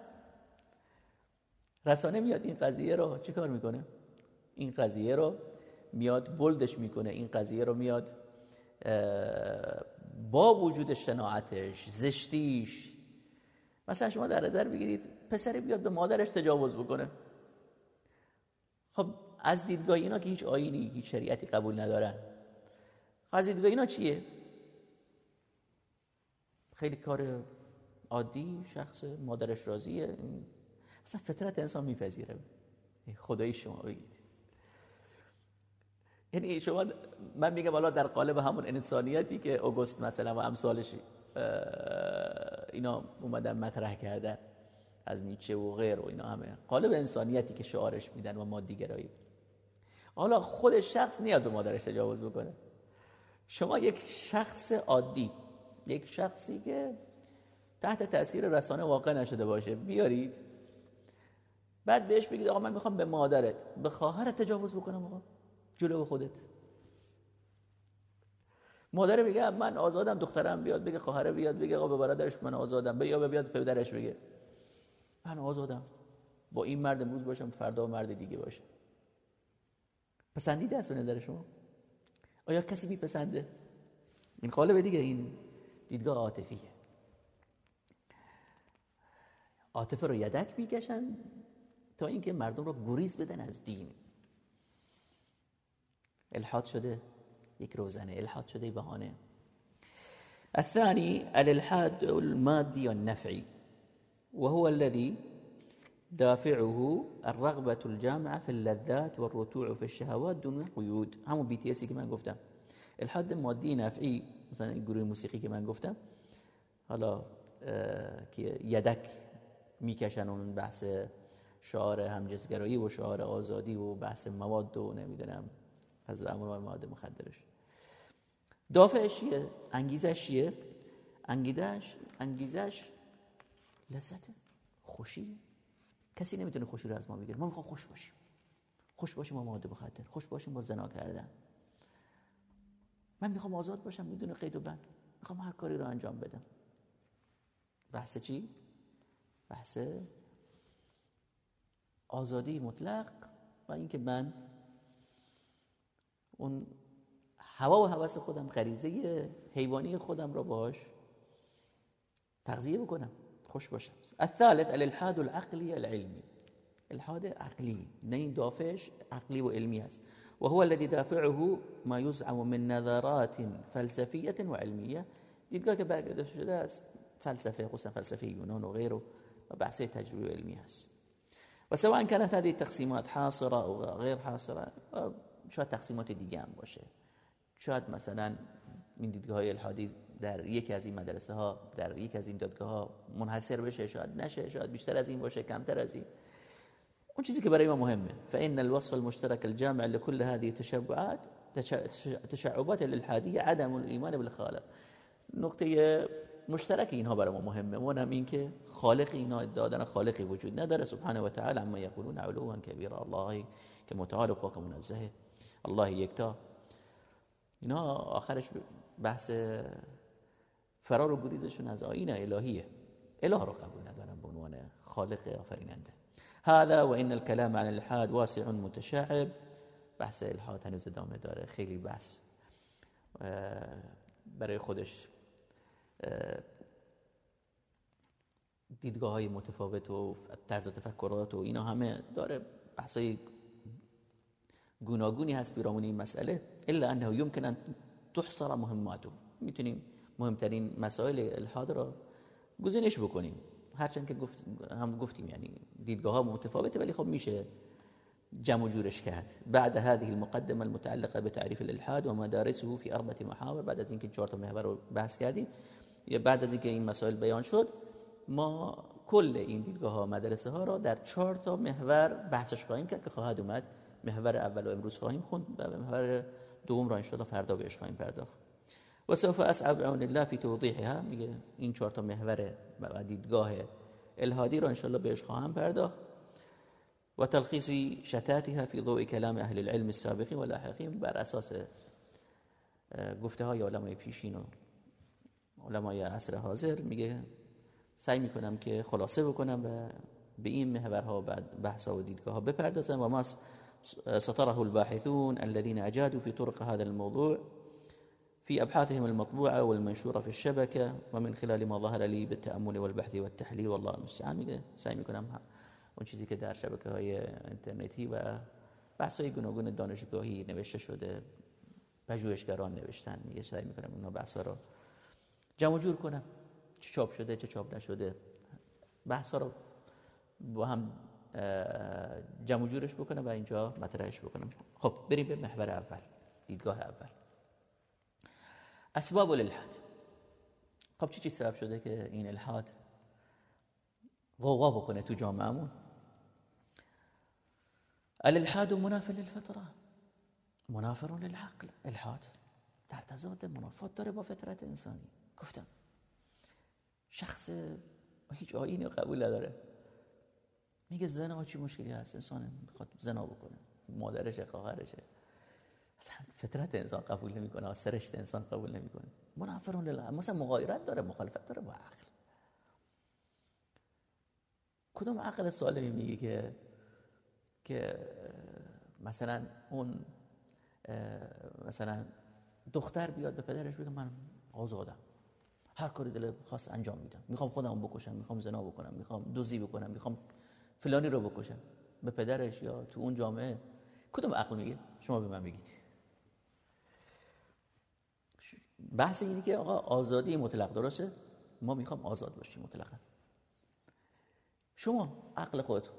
رسانه میاد این قضیه رو چی کار می‌کنه؟ این قضیه رو میاد بلدش می‌کنه. این قضیه رو میاد با وجود شناعتش زشتیش. مثلا شما در نظر بگیرید پسری بیاد به مادرش تجاوز بکنه. خب از دیدگاه اینا که هیچ آینی هیچ شریعتی قبول ندارن. از دیدگاه اینا چیه؟ خیلی کار عادی شخص مادرش راضیه. اصلا فطرت انسان میپذیره. خدای شما بگید. یعنی شما من میگم والا در قالب همون انسانیتی که اوگوست مثلا و امثالش اینا اومدن مطرح کردن. از نیچه و غیر و اینا همه. قالب انسانیتی که شعارش میدن و مادیگرایی حالا خود شخص نیاد به مادرش تجاوز بکنه. شما یک شخص عادی یک شخصی که تحت تاثیر رسانه واقع نشده باشه بیارید. بعد بهش بگید آقا من می‌خوام به مادرت به خواهرت تجاوز بکنم آقا جلو خودت. مادر میگه من آزادم دخترم بیاد بگه خواهر بیاد بگه آقا به برادرش من آزادم یا بیاد پدرش بگه. من آزادم. با این مرد امروز باشم فردا مرد دیگه باشه پسندیده است به نظر شما؟ آیا کسی میپسنده؟ این قالب دیگه این دیدگاه عاطفیه. عاطفه رو یدک می‌کشن تا اینکه مردم رو گریز بدن از دین. الحاد شده یک روزنه الحاد شده بهانه. الثاني الالحاد المادي والنفعي وهو الذي دافعه الرغبة الجامعة في اللذات والرتوع في الشهوات دون قيود همون بی تی که من گفتم. الحاد مادی نفعی مثلا گروه موسیقی که من گفتم. حالا که یدک بحث شعار همجنسگرایی و شعار آزادی و بحث مواد و نمی‌دونم از امر مواد مخدرش. دافعش چیه؟ انگیزش چیه؟ انگیزش انگیزش لذت خوشی. کسی نمی‌تونه خوشی رو از ما بگیره. ما می‌خوام خوش باشیم. خوش باشیم با مواد مخدر. خوش باشیم با زنا کردن. من می‌خوام آزاد باشم می‌دونه قید و بند می‌خوام هر کاری رو انجام بدم. بحث چی؟ بحث آزادی مطلق و اینکه من اون هوا و هوس خودم غریزه حیوانی خودم را باش تغذیه بکنم خوش باشم. الثالث الالحاد العقلی العلمی. الحاد عقلی نه این دافعش عقلی و علمی هست و هو الذي دافعه ما يزعم من نظرات فلسفیه و علمیه. دیدگاه که برگرده شده از فلسفه خصوصا فلسفه یونان و غیره و بحث تجربی علمی هست. و سواء كانت هذه التقسيمات حاصره او غیر حاصره شاید تقسیمات دیگه هم باشه. شاید مثلا این دیدگاه های الحادی در یکی از این مدرسه ها در یکی از این دادگاه ها منحصر بشه شاید نشه شاید بیشتر از این باشه کمتر از این. اون چیزی که برای ما مهمه. فإن الوصف المشترك الجامع لكل هذه التشبعات تشعبات الالحاديه عدم الايمان بالخالق. نقطه مشترک اینها برای ما مهمه. اون هم این که خالق اینا دادن خالقی وجود نداره. سبحانه و تعالی اما یقولون علوا کبیرا الله که متعال و پاک منزه الله یکتا اینا آخرش بحث فرار و گریزشون از آین الهیه. اله رو قبول ندارن به عنوان خالق آفریننده. هذا و این الكلام عن الحاد واسع متشعب. بحث الحاد هنوز ادامه داره. خیلی بحث برای خودش دیدگاه های متفاوت و طرز تفکرات و اینا همه داره بحثای گوناگونی هست بیرامون این مسئله. الا انه يمكن ان تحصر مهماته می‌تونیم مهمترین مسائل الحاد را گزینش بکنیم. هرچند که گفت هم گفتیم یعنی دیدگاه ها متفاوته ولی خب میشه جمع و جورش کرد. بعد هذه المقدمه المتعلقه بتعريف الالحاد ومدارسه في اربعه محاور. بعد از اینکه چهار تا محور رو بحث کردیم بعد از اینکه این مسائل بیان شد ما کل این دیدگاه ها مدرسه ها را در چهار تا محور بحثش خواهیم کرد که خواهد اومد. محور اول و امروز خواهیم خوند و محور دوم را ان فردا بهش خواهیم پرداخت. و سوف اسعى بعون الله في توضیحها. میگه این چهار تا محور و دیدگاه الهادی را ان بهش خواهم پرداخت. و تلخیص شتاتها في ضوء كلام اهل العلم السابقين واللاحقين بر اساس گفته های علمای پیشین و علمای عصر حاضر میگه سعی می‌کنم که خلاصه بکنم و به این محورها بعد بحث و دیدگاه ها بپردازم. و ما سطره الباحثون الذين اجادوا في طرق هذا الموضوع في أبحاثهم المطبوعة والمنشورة في الشبكة ومن خلال ما ظهر لي بالتأمل والبحث والتحليل والله المستعان. میگه سعی می‌کنم اون چیزی که در شبکه های اینترنتی و بحث های گوناگون دانشگاهی نوشته شده پژوهشگران نوشتن میگه سعی می‌کنم اونا بحث رو جمع جور کنم. چه چاپ شده چه چاپ نشده. بحث رو با هم جمع جورش بکنم و اینجا مطرحش بکنم. خب بریم به محور اول دیدگاه اول. اسباب الالحاد. خب چی چی سبب شده که این الحاد غوغا بکنه تو جامعهمون؟ الالحاد منافر للفطره. منافر للعقل. الحاد در تضاد منافات داره با فطرت انسانی. گفتم شخص هیچ آینی قبول نداره. میگه زنا چی مشکلی هست؟ انسان می‌خواد زنا بکنه. مادرشه خواهرشه. اصلا فطرت انسان قبول نمی‌کنه سرشت انسان قبول نمی‌کنه. منافرون لله. مثلا مغایرت داره مخالفت داره با عقل. کدوم عقل سالمی میگه که که مثلا اون مثلا دختر بیاد به پدرش بگه من آزادم. هر کاری دل خاص انجام میدم. می‌خوام خودم بکشم می‌خوام زنا بکنم می‌خوام دوزی بکنم می‌خوام فلانی رو بکشم. به پدرش یا تو اون جامعه؟ کدوم عقل میگه؟ شما به من بگید. بحث اینه که آقا آزادی مطلق درسته؟ ما می‌خوام آزاد باشیم مطلقا. شما عقل خودتون.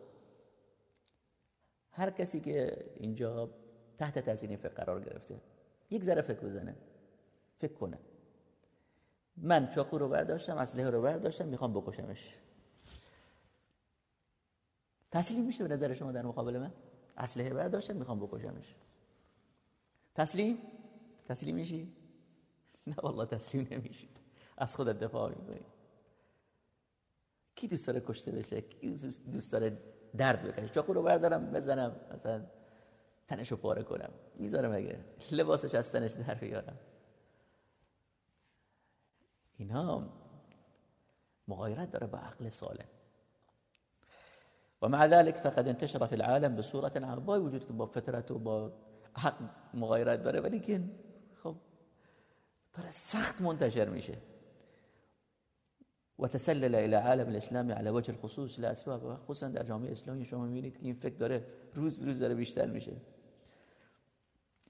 هر کسی که اینجا تحت تاثیر فکر قرار گرفته یک ذره فکر بزنه. فکر کنه. من چاکو رو برداشتم اسلحه رو برداشتم می‌خوام بکشمش. تسلیم میشه به نظر شما در مقابل من؟ اسلحه برداشتم می‌خوام بکشمش. تسلیم؟ تسلیم میشی؟ نه والله تسلیم نمیشی. از خودت دفاع می‌کنی. کی دوست داره کشته بشه؟ کی دوست داره درد بکشه؟ چاقو رو بردارم بزنم مثلا تنشو پاره کنم. می‌ذارم اگه. لباسش از تنش در بیارم. اینها مغایرت داره با عقل سالم. و مع ذلك فقد انتشر في العالم بصورة عام وجود که با فطرت و با حق مغایرت داره ولی که خب داره سخت منتشر میشه. و تسلل الى عالم الاسلامی على وجه الخصوص لاسباب خصوصا در جامعه اسلامی شما می‌بینید که این فکر داره روز به روز داره بیشتر میشه.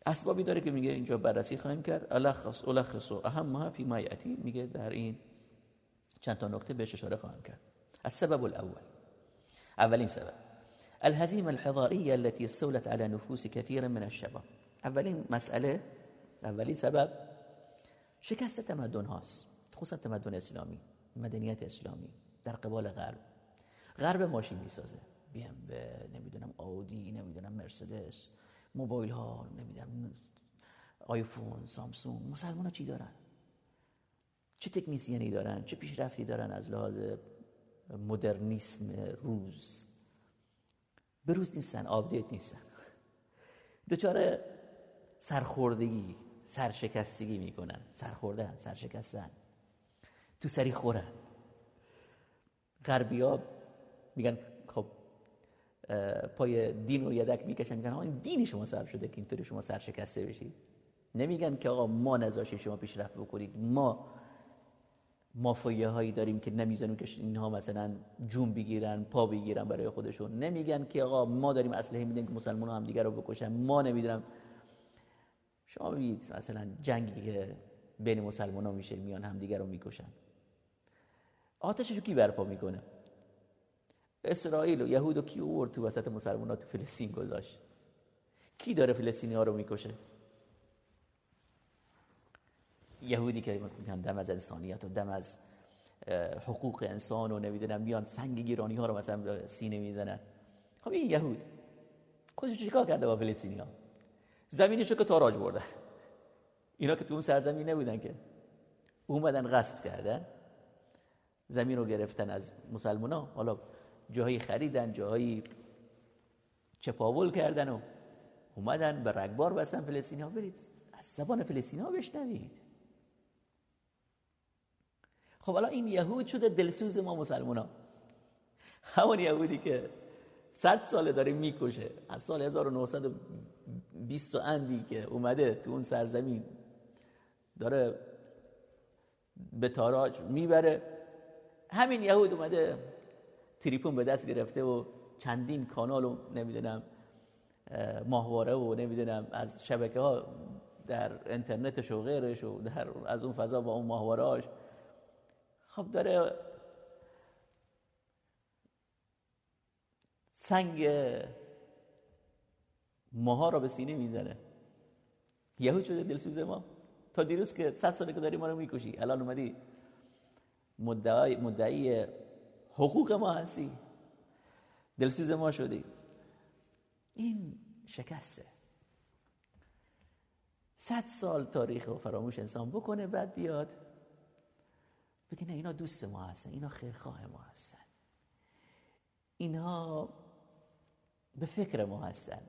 اسبابی داره که میگه اینجا بررسی خواهیم کرد. الخص الخص اهمها فی ما یاتی میگه در این چند تا نکته بهش اشاره خواهم کرد. السبب الاول. اولین سبب. الهزيمه الحضاريه التي استولت على نفوس كثير من الشباب. اولین مسئله اولین سبب شکست تمدن هاست. خصوصا تمدن اسلامی مدنیت اسلامی در قبال غرب. غرب ماشین می‌سازه. بی ام نمی‌دونم آودی نمی‌دونم مرسدس. موبایل ها نمی‌دونم آیفون سامسونگ مسلمان ها چی دارن؟ چه تکنیسیانی دارن؟ چه پیشرفتی دارن از لحاظ مدرنیسم روز؟ به روز نیستن آپدیت نیستن. دچار سرخوردگی سرشکستگی می‌کنن. سرخوردن سرشکستن. تو سری خورن. غربی ها میگن پای دین و یدک می‌کشن میگن این دین شما سر شده که اینطوری شما سرشکسته بشید. نمیگن که آقا ما نذاشیم شما پیشرفت بکنید. ما مافایه هایی داریم که نمی‌زنیم که اینها مثلا جون بگیرن پا بگیرن برای خودشون. نمیگن که آقا ما داریم اسلحه میدن که مسلمان هم دیگر رو بکشن. ما نمی‌دونم. شما ببینید مثلا جنگی که بین مسلمان ها میشه میان هم دیگر رو می‌کشن. آتشش رو کی برپا می‌کنه؟ اسرائیل و یهود و کی اوورد تو وسط مسلمان تو فلسطین گذاشت؟ کی داره فلسطینی ها رو می‌کشه؟ یهودی که میگن دم از انسانیت و دم از حقوق انسان و نمی‌دونم میان سنگ گیرانی ها رو مثلا سینه می‌زنن. خب این یهود. خودش چیکار کرده با فلسطینی ها زمینشو که تاراج بردن. اینا که تو اون سرزمین نبودن که. اومدن غصب کردن. زمین رو گرفتن از مسلمان ها حالا جاهایی خریدن جاهایی چپاول کردن و اومدن به رگبار بستن فلسطینی ها برید از زبان فلسطینی ها بشنوید. خب حالا این یهود شده دلسوز ما مسلمان ها همون یهودی که صد ساله داره می‌کشه. از سال 1920 اندی که اومده تو اون سرزمین داره به تاراج می‌بره. همین یهود اومده تریپون به دست گرفته و چندین کانال و نمی‌دونم ماهواره و نمی‌دونم از شبکه ها در انترنتش و غیرش و در از اون فضا با اون ماهوارهاش خب داره سنگ ماها را به سینه می‌زنه. یهود شده دلسوز ما. تا دیروز که صد ساله که داری ما رو می‌کشی. الان اومدی مدعی, مدعی حقوق ما هستی. دلسوز ما شدی این شکسته. صد سال تاریخ و فراموش انسان بکنه بعد بیاد. بگه نه اینا دوست ما هستن اینا خیرخواه ما هستن. اینها به فکر ما هستن.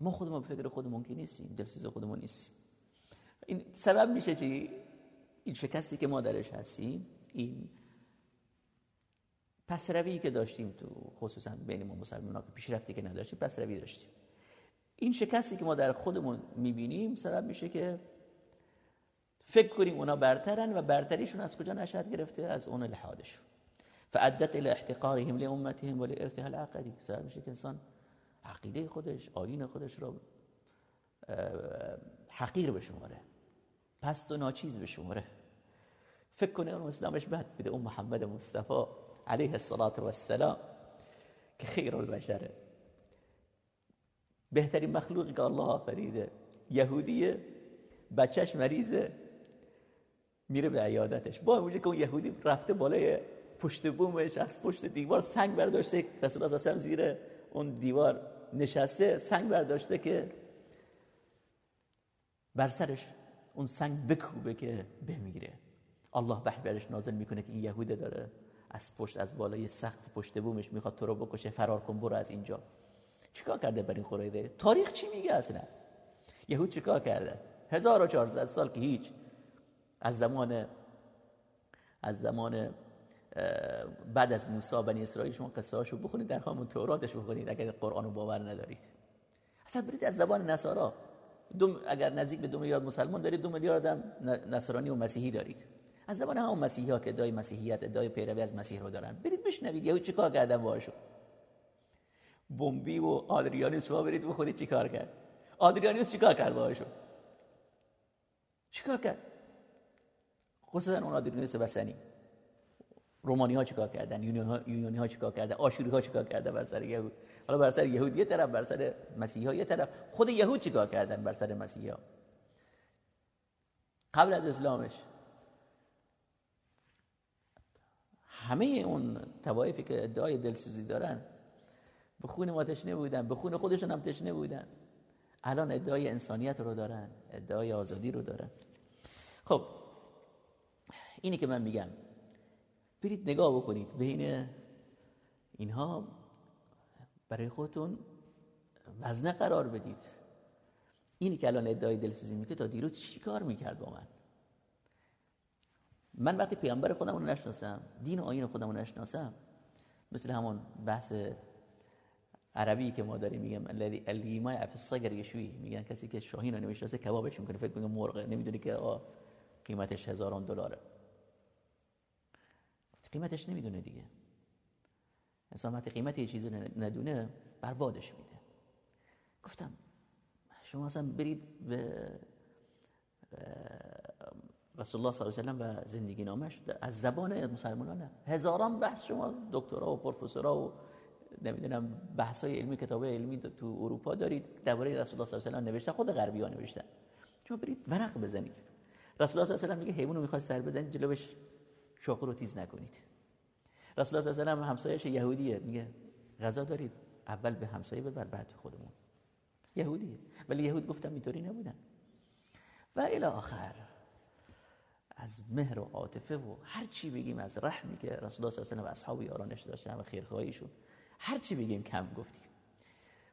ما خودمون به فکر خودمون که نیستیم دلسوز خودمون نیستیم. این سبب میشه چی؟ این شکستی که ما درش هستیم این پس روی که داشتیم تو خصوصا بین ما مسلمان که پیشرفتی که نداشتیم پس روی داشتیم. این شکستی که ما در خودمون می‌بینیم سبب میشه که فکر کنیم اونا برترن و برتریشون از کجا نشد گرفته؟ از اون لحادشون. فعدت الى احتقارهم لامتهم ولارثها العقدی سبب میشه که انسان عقیده خودش آیین خودش رو حقیر بشماره پست و ناچیز بشماره فکر کنه اون اسلامش بد بده اون محمد مصطفی. علیه الصلاة والسلام که خیر البشره بهترین مخلوقی که الله آفریده. یهودیه بچهش مریضه میره به عیادتش. با اونجا که اون یهودی رفته بالای پشت بومش از پشت دیوار سنگ برداشته رسول الله صلی زیر اون دیوار نشسته سنگ برداشته که بر سرش اون سنگ بکوبه که بمیره. الله برش نازل می‌کنه که این یهوده داره. از پشت از بالای سقف پشت بومش می‌خواد تو رو بکشه فرار کن برو از اینجا. چیکار کرده بر این خورایده تاریخ چی میگه اصلا؟ یهود چیکار کرده؟ 1400 سال که هیچ. از زمان از زمان بعد از موسی بنی اسرائیل شما قصه هاشو بخونید در همون توراتش بخونید اگر قرآن رو باور ندارید. اصلا برید از زبان نصارا. اگر نزدیک به دو میلیارد مسلمان دارید دو میلیارد هم نصرانی و مسیحی دارید. از زبان همون مسیحی ها که ادعای مسیحیت ادعای پیروی از مسیح رو دارن. برید بشنوید یهود چیکار کردن باشون بومبی و آدریانوس شما برید به خودی چیکار کرد. آدریانوس چیکار کرد باشون چیکار کرد؟ خصوصا اون آدریانوس بسنی. رومانی ها چیکار کردن؟ یونانی ها چیکار کردن؟ آشوری ها چیکار کردن بر سر یهود؟ حالا بر سر یهود یه طرف بر سر مسیحی ها یه طرف. خود یهود چیکار کردن بر سر مسیحی ها قبل از اسلامش. همه اون توایفی که ادعای دلسوزی دارن به خون ما تشنه بودن به خون خودشون هم تشنه بودن. الان ادعای انسانیت رو دارن ادعای آزادی رو دارن. خب اینی که من میگم برید نگاه بکنید بین اینها برای خودتون وزنه قرار بدید. اینی که الان ادعای دلسوزی میگه تا دیروز چی کار می‌کرد با من؟ من وقتی پیامبر خودم رو نشناسم دین و آیین خودم رو نشناسم مثل همون بحث عربی که ما داریم میگم الیما فی الصگر یشوی میگن کسی که شاهین رو نمی‌شناسه کبابش می‌کنه. فکر می‌کنه مرغه نمی‌دونی که قیمتش هزاران دلاره. قیمتش نمی‌دونه دیگه. انسان وقتی قیمت یه چیزی ندونه بربادش میده. گفتم شما اصلا برید به رسول الله صلی الله علیه و و زندگی نامش از زبان مسلمانان هزاران بحث شما دکترا و پروفسورا و نمی‌دونم بحث های علمی کتاب علمی تو اروپا دارید درباره رسول الله صلی الله علیه و نوشته خود غربی ها نوشتن شما برید ورق بزنید رسول الله صلی الله علیه و میگه حیوان رو می‌خواد سر بزنید جلوش شاخه رو تیز نکنید رسول الله صلی الله علیه و همسایش یهودیه میگه غذا دارید اول به همسایه ببر بعد خودمون یهودیه ولی یهود گفتم اینطوری نبودن و الی آخر از مهر و عاطفه و هر چی بگیم از رحمی که رسول الله صلی الله علیه و اصحاب یارانش داشتن و خیرخواهیشون هر چی بگیم کم گفتیم.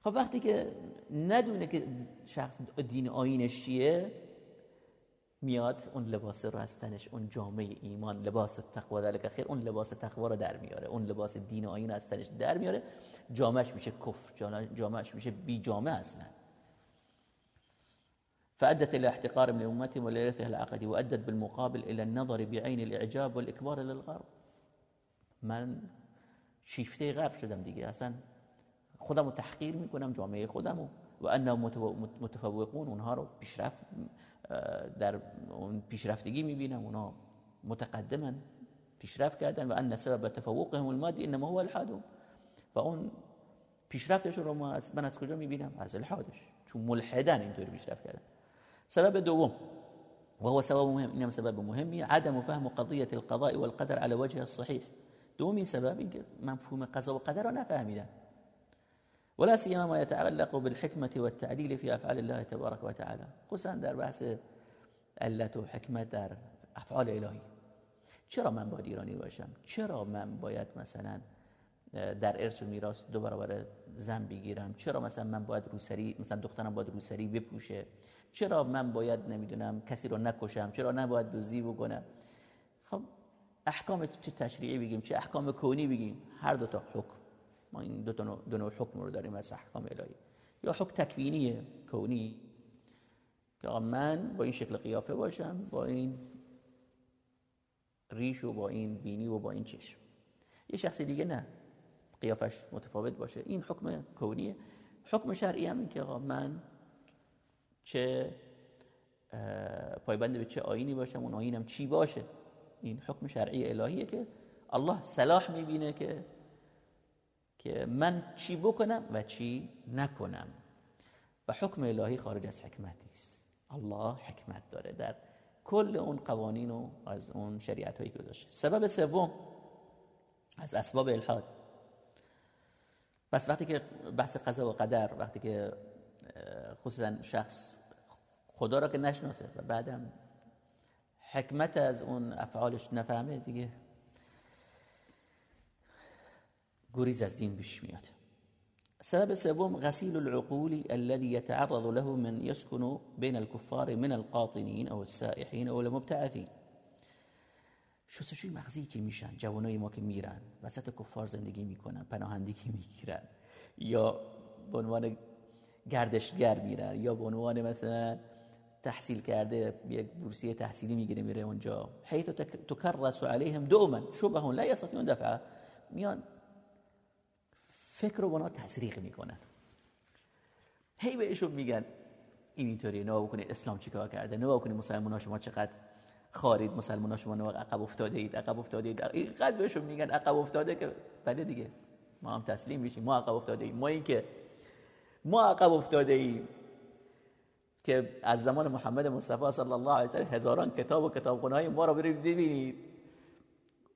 خب وقتی که ندونه که شخص دین آینش چیه میاد اون لباس از اون جامعه ایمان لباس تقوا ذلك خیر اون لباس تقوا رو در میاره اون لباس دین و آیین از در میاره. جامعش میشه کفر جامعش میشه بی جامعه اصلا. فأدت إلى احتقار من أمتهم ولإرثها العقدي وأدت بالمقابل إلى النظر بعين الإعجاب والإكبار للغرب من شیفته غرب شدم دیگه. أصلا خودم رو تحقیر میکنم جامعه خودم و انه متفوقون اونها پیشرفت در اون پیشرفتگی میبینم. اونها متقدمن پیشرفت کردن. و ان سبب تفوقهم المادی انما هو الحادهم و اون پیشرفتش رو من از کجا میبینم؟ از الحادش. چون ملحدن اینطوری پیشرفت کردن. سبب دوم وهو سبب مهم اینم سبب مهمی عدم فهم قضیه القضاء والقدر على وجه الصحيح. دومی سبب که مفهوم قضا و قدر رو نفهمیدن ولا سيما ما يتعلق بالحكمة والتعديل في أفعال الله تبارك وتعالى. خصوصا در بحث علت و حکمت در افعال الهی. چرا من باید ایرانی باشم؟ چرا من باید مثلا در ارث و میراث دو برابر زن بگیرم؟ چرا مثلا من باید روسری مثلا دخترم باید روسری بپوشه؟ چرا من باید نمی‌دونم کسی رو نکشم؟ چرا نباید دزدی بکنم؟ خب احکام چه تشریعی بگیم چه احکام کونی بگیم؟ هر دو تا حکم. ما این دو, تا دو نوع حکم رو داریم از احکام الهی. یا حکم تکوینی کونی که من با این شکل قیافه باشم با این ریش و با این بینی و با این چشم. یه شخص دیگه نه. قیافش متفاوت باشه. این حکم کونیه. حکم شرعی هم که من چه پایبند به چه آینی باشم اون آینم چی باشه؟ این حکم شرعی الهیه که الله صلاح می‌بینه که که من چی بکنم و چی نکنم. و حکم الهی خارج از حکمتی است. الله حکمت داره در کل اون قوانین و از اون شریعت هایی گذاشته. سبب سوم از اسباب الحاد. پس وقتی که بحث قضا و قدر وقتی که خصوصا شخص خدا را که نشناسه و بعدم حکمت از اون افعالش نفهمه دیگه. گریز از دین پیش میاد. سبب سوم غسیل العقول الذي يتعرض له من يسكن بين الكفار من القاطنين او السائحين او المبتعثين شستشوی مغزی که میشن جوانای ما که میرن وسط کفار زندگی می‌کنن پناهندگی می‌گیرن یا به عنوان گردشگر میرن یا به عنوان مثلا تحصیل کرده یک بورسیه تحصیلی می‌گیره میره اونجا. حیث تکرس علیهم دوما شبه لا یستطیعون دفعه. میان فکر رو بنا تسریق می‌کنن. هی بهشون میگن این اینطوری نوا بکنید اسلام چیکار کرده؟ نوا کنید مسلمان ها شما چقدر خارید مسلمان ها شما نوا عقب افتاده اید عقب افتاده اید اینقدر بهشون میگن عقب افتاده که بله دیگه ما هم تسلیم میشیم ما عقب افتاده ایم ما این که ما عقب افتاده ایم که از زمان محمد مصطفی صلی الله علیه و هزاران کتاب و کتابخونه ما رو برید ببینید.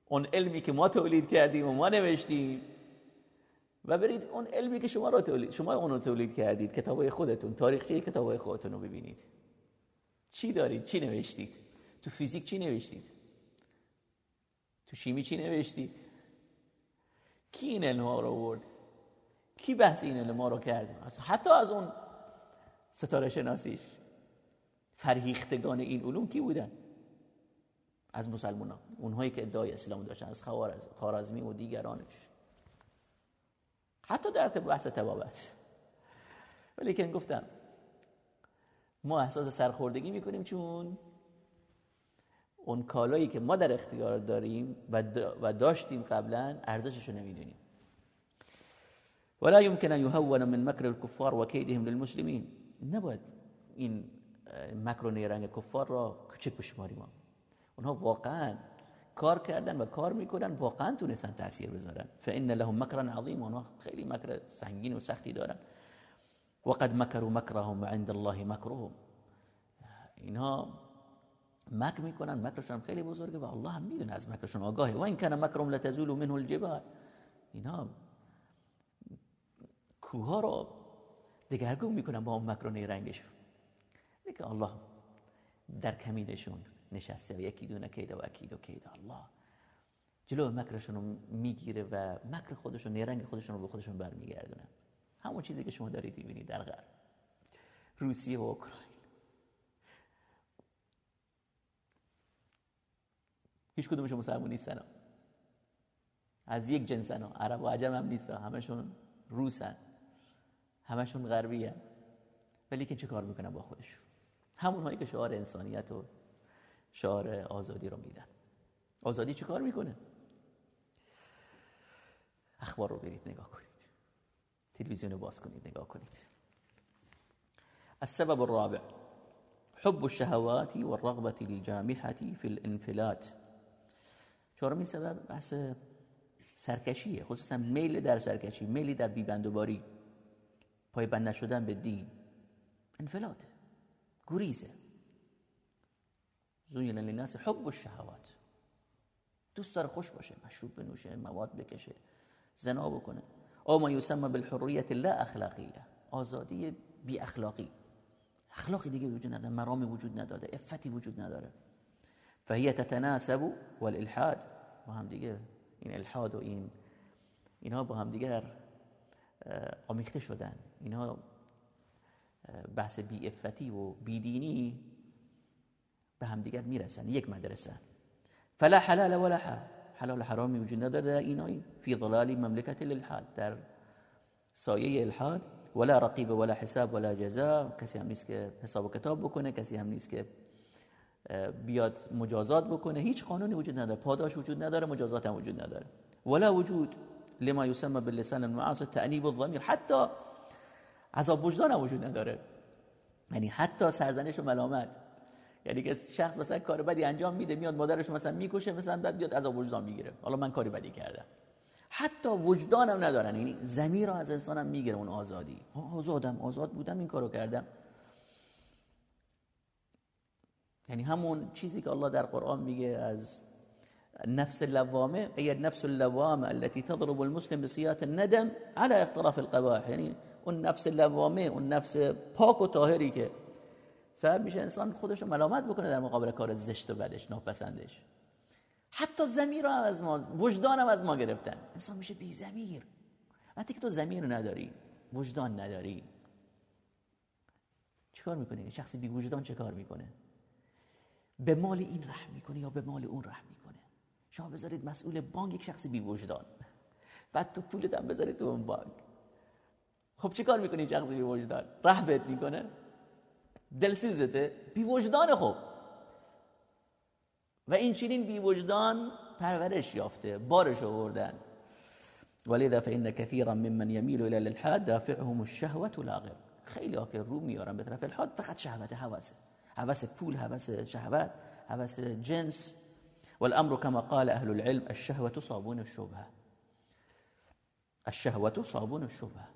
اون علمی که ما تولید کردیم و ما نوشتیم. و برید اون علمی که شما را تولید شما اون رو تولید کردید کتابای خودتون تاریخچه کتابای خودتون رو ببینید. چی دارید؟ چی نوشتید؟ تو فیزیک چی نوشتید؟ تو شیمی چی نوشتید؟ کی این علم ها رو آورد؟ کی بحث این علم ها رو کرد؟ حتی از اون ستاره شناسیش فرهیختگان این علوم کی بودن؟ از مسلمان ها اونهایی که ادعای اسلام داشتن از خوارزمی و دیگرانش. حتی در بحث تبابت ولی که گفتم ما احساس سرخوردگی می‌کنیم چون اون کالایی که ما در اختیار داریم و داشتیم قبلا ارزشش رو نمی‌دونیم. ولا يمكن ان يهون من مكر الكفار وكيدهم للمسلمين. نباید این مکر و نیرنگ کفار را کوچک بشماریم اونها واقعا کار کردن و کار می‌کنن واقعا تونستن تاثیر بذارن. فان لهم مکرا عظیم اونها خیلی مکر سنگین و سختی دارن. وقد مکروا مکرهم عند الله مکرهم. اینها مکر می‌کنن مکرشون خیلی بزرگه و الله هم می‌دونه از مکرشون آگاهه. و این کان مکرهم لتزول منه الجبال. اینها کوها رو دگرگون می‌کنن با اون مکر و نیرنگشون لیکن الله در کمینشون نشسته و یکی دونه کیده و اکید و کیده الله. جلو مکرشون می‌گیره و مکر خودشون نیرنگ خودشون رو به خودشون برمیگردونن. همون چیزی که شما دارید می‌بینید در غرب. روسیه و اوکراین. هیچ کدومشون مسلمون نیستن. از یک جنسن عرب و عجم هم نیستن. همشون روسن. همشون غربی هم. ولی که چه کار می‌کنن با خودشون؟ همون هایی که شعار انسانیت و شعار آزادی رو میدن. آزادی چه کار می‌کنه؟ اخبار رو برید نگاه کنید. تلویزیون رو باز کنید نگاه کنید. السبب الرابع حب الشهوات والرغبة الجامحة في الانفلات. چهارمین سبب بحث سرکشیه خصوصا میل در سرکشی میلی در بیبندوباری پای بند نشدن به دین. انفلات. گریزه. زوین للناس حب الشهوات. دوست داره خوش باشه مشروب بنوشه مواد بکشه زنا بکنه. او ما یسمى بالحریت لا اخلاقیه آزادی بی اخلاقی. اخلاقی دیگه وجود نداره مرامی وجود نداره افتی وجود نداره. فهي تتناسب والالحاد. با هم دیگه این الحاد و این اینها با هم دیگه آمیخته شدن. اینها بحث بی افتی و بی دینی به هم دیگر می‌رسن یک مدرسه. فلا حلال ولا حرام. حلال حرامی وجود نداره در اینایی. فی ظلال مملکت الالحاد در سایه الحاد ولا رقیب ولا حساب ولا جزا. کسی هم نیست که حساب و کتاب بکنه کسی هم نیست که بیاد مجازات بکنه. هیچ قانونی وجود نداره. پاداش وجود نداره مجازات هم وجود نداره. ولا وجود لما يسمى باللسان المعاص تأنیب الضمیر. حتی عذاب وجدان هم وجود نداره. یعنی حتی سرزنش و ملامت. یعنی که شخص مثلا کار بدی انجام میده میاد مادرش مثلا می‌کشه مثلا بعد بیاد عذاب وجدان می‌گیره. حالا من کاری بدی کردم. حتی وجدان هم ندارن. یعنی زمیر رو از انسان هم می‌گیره اون آزادی. آزادم آزاد بودم این کارو کردم. یعنی همون چیزی که الله در قرآن میگه از نفس اللوامه هي النفس اللوامه التي تضرب المسلم بسيات الندم على اقتراف القبائح یعنی اون نفس لوامه اون نفس پاک و طاهری که سبب میشه انسان خودش رو ملامت بکنه در مقابل کار زشت و بدش ناپسندش. حتی زمیر هم از ما وجدان هم از ما گرفتن. انسان میشه بی زمیر وقتی که تو زمیر نداری وجدان نداری. چیکار می‌کنه شخصی بی وجدان چه کار می‌کنه؟ به مال این رحم می‌کنه یا به مال اون رحم می‌کنه؟ شما بذارید مسئول بانک یک شخصی بی وجدان. بعد تو پولت هم بذارید تو اون بانک. خب چیکار می‌کنی شخصی بی وجدان رحمت می‌کنه؟ دلسوزته بی وجدان خب و این چنین بی وجدان پرورش یافته بارش آوردن. ولذا فإن كثيرا ممن يميل إلى الالحاد دافعهم الشهوة لا غير خیلی ها که رو میارن به طرف الحاد فقط شهوت هوسه هوس پول هوس شهوت هوس جنس. والامر كما قال اهل العلم الشهوة صابون الشبهه الشهوة صابون الشبهه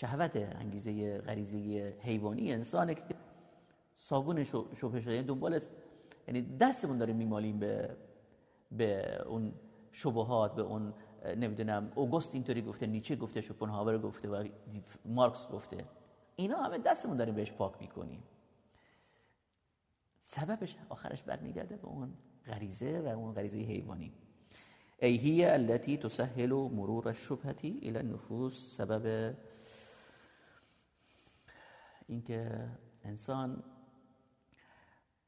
شهوت انگیزه غریزه حیوانی انسانه که صابون شبهه شده. یعنی دنبال یعنی دستمون داریم میمالیم به به اون شبهات به اون نمی‌دونم اوگوست اینطوری گفته نیچه گفته شوپنهاور گفته و مارکس گفته. اینا همه دستمون داریم بهش پاک می‌کنیم. سببش آخرش برمیگرده به اون غریزه و اون غریزه حیوانی. ای هی التي تسهل مرور الشبهتی الى النفوس. سبب اینکه انسان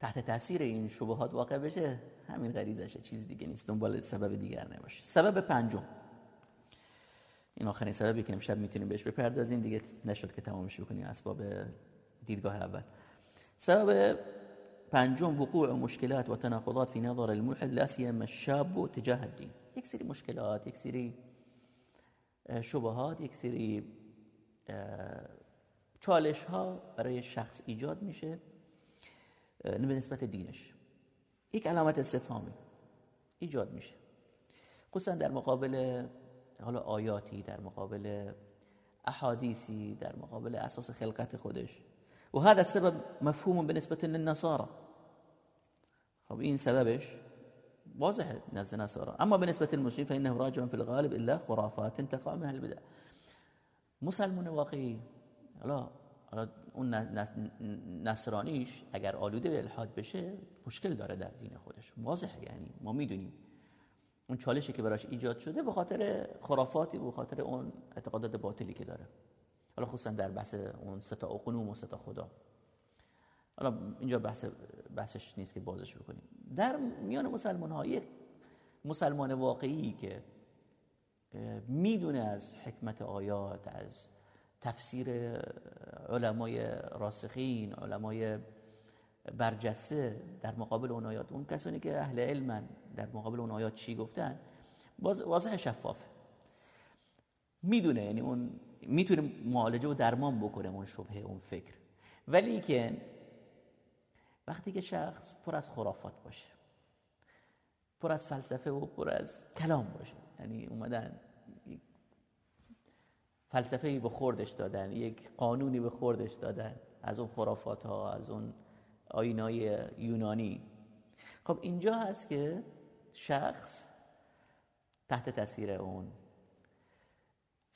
تحت تاثیر این شبهات واقع بشه همین غریزشه چیز دیگه نیست. دنبال سبب دیگر نباشه. سبب پنجم. این آخرین سببی که امشب می‌تونیم بهش بپردازیم. دیگه نشد که تمامش بکنیم. اسباب دیدگاه اول. سبب پنجم وقوع مشکلات و تناقضات فی نظر الملحد لا سیما الشاب تجاه الدین. یک سری مشکلات یک سری شبهات یک سری چالش ها برای شخص ایجاد میشه به نسبت دینش. یک علامت استفهامی ایجاد میشه. خصوصا در مقابل حالا آیاتی در مقابل احادیثی در مقابل اساس خلقت خودش. و هذا السبب مفهوم بالنسبه للنصارى. خب این سببش واضحه نزد نصارى. اما بالنسبه للمسلمين فانه راجع في الغالب الا خرافات تقع من البدع. مسلمان واقعی حالا اون نصرانیش اگر آلوده به الحاد بشه مشکل داره در دین خودش. واضحه یعنی ما می‌دونیم. اون چالشی که براش ایجاد شده به خاطر خرافاتی به خاطر اون اعتقادات باطلی که داره. حالا خصوصا در بحث اون ستا اقنوم و ستا خدا. حالا اینجا بحث بحثش نیست که بازش بکنیم. در میان مسلمان ها یک مسلمان واقعی که می‌دونه از حکمت آیات از تفسیر علمای راسخین علمای برجسته در مقابل اون آیات. اون کسانی که اهل علمن در مقابل اون آیات چی گفتن؟ باز واضح شفافه می‌دونه یعنی اون می‌تونه معالجه و درمان بکنه اون شبهه اون فکر. ولی که وقتی که شخص پر از خرافات باشه پر از فلسفه و پر از کلام باشه یعنی اومدن فلسفه به خوردش دادن یک قانونی به خوردش دادن از اون خرافات ها از اون آینای یونانی. خب اینجا هست که شخص تحت تاثیر اون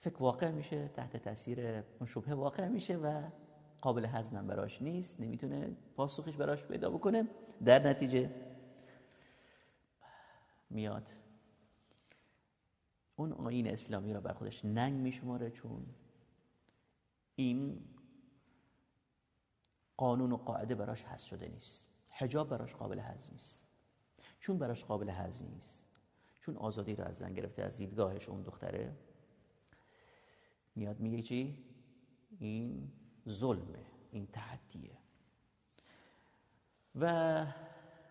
فکر واقع میشه تحت تاثیر اون شبه واقع میشه و قابل هضم براش نیست نمی‌تونه پاسخش براش پیدا بکنه. در نتیجه میاد اون آین اسلامی را بر خودش ننگ میشماره چون این قانون و قاعده براش حذف شده نیست. حجاب براش قابل حذف نیست. چون براش قابل حذف نیست. چون آزادی را از زن گرفته از دیدگاهش اون دختره میاد میگه چی؟ این ظلمه این تعدیه. و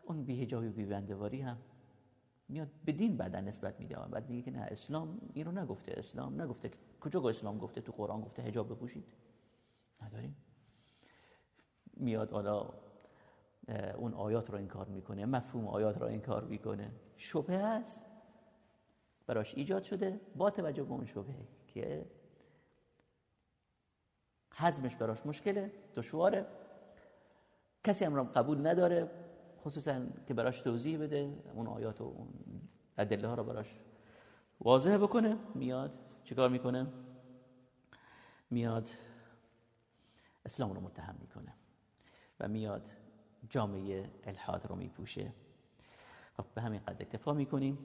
اون بیهجابی و بیبندواری هم میاد به دین بعدا نسبت میده بعد میگه که نه اسلام این رو نگفته اسلام نگفته. کجا گفت اسلام؟ گفته تو قرآن گفته حجاب بپوشید. نداریم. میاد حالا اون آیات رو انکار می‌کنه مفهوم آیات رو انکار می‌کنه. شبه هست. براش ایجاد شده با توجه به اون شبه که حزمش براش مشکله دشواره. کسی هم قبول نداره. خصوصا که براش توضیح بده اون آیات و اون ادله ها رو براش واضح بکنه. میاد. چیکار می‌کنه؟ میاد اسلام رو متهم می‌کنه و میاد جامعه الحاد رو میپوشه. خب به همین قد اکتفا می‌کنیم.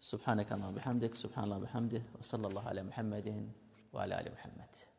سبحانك اللهم بحمدك سبحان الله بحمده. وصلى الله على محمد وعلى آل محمد.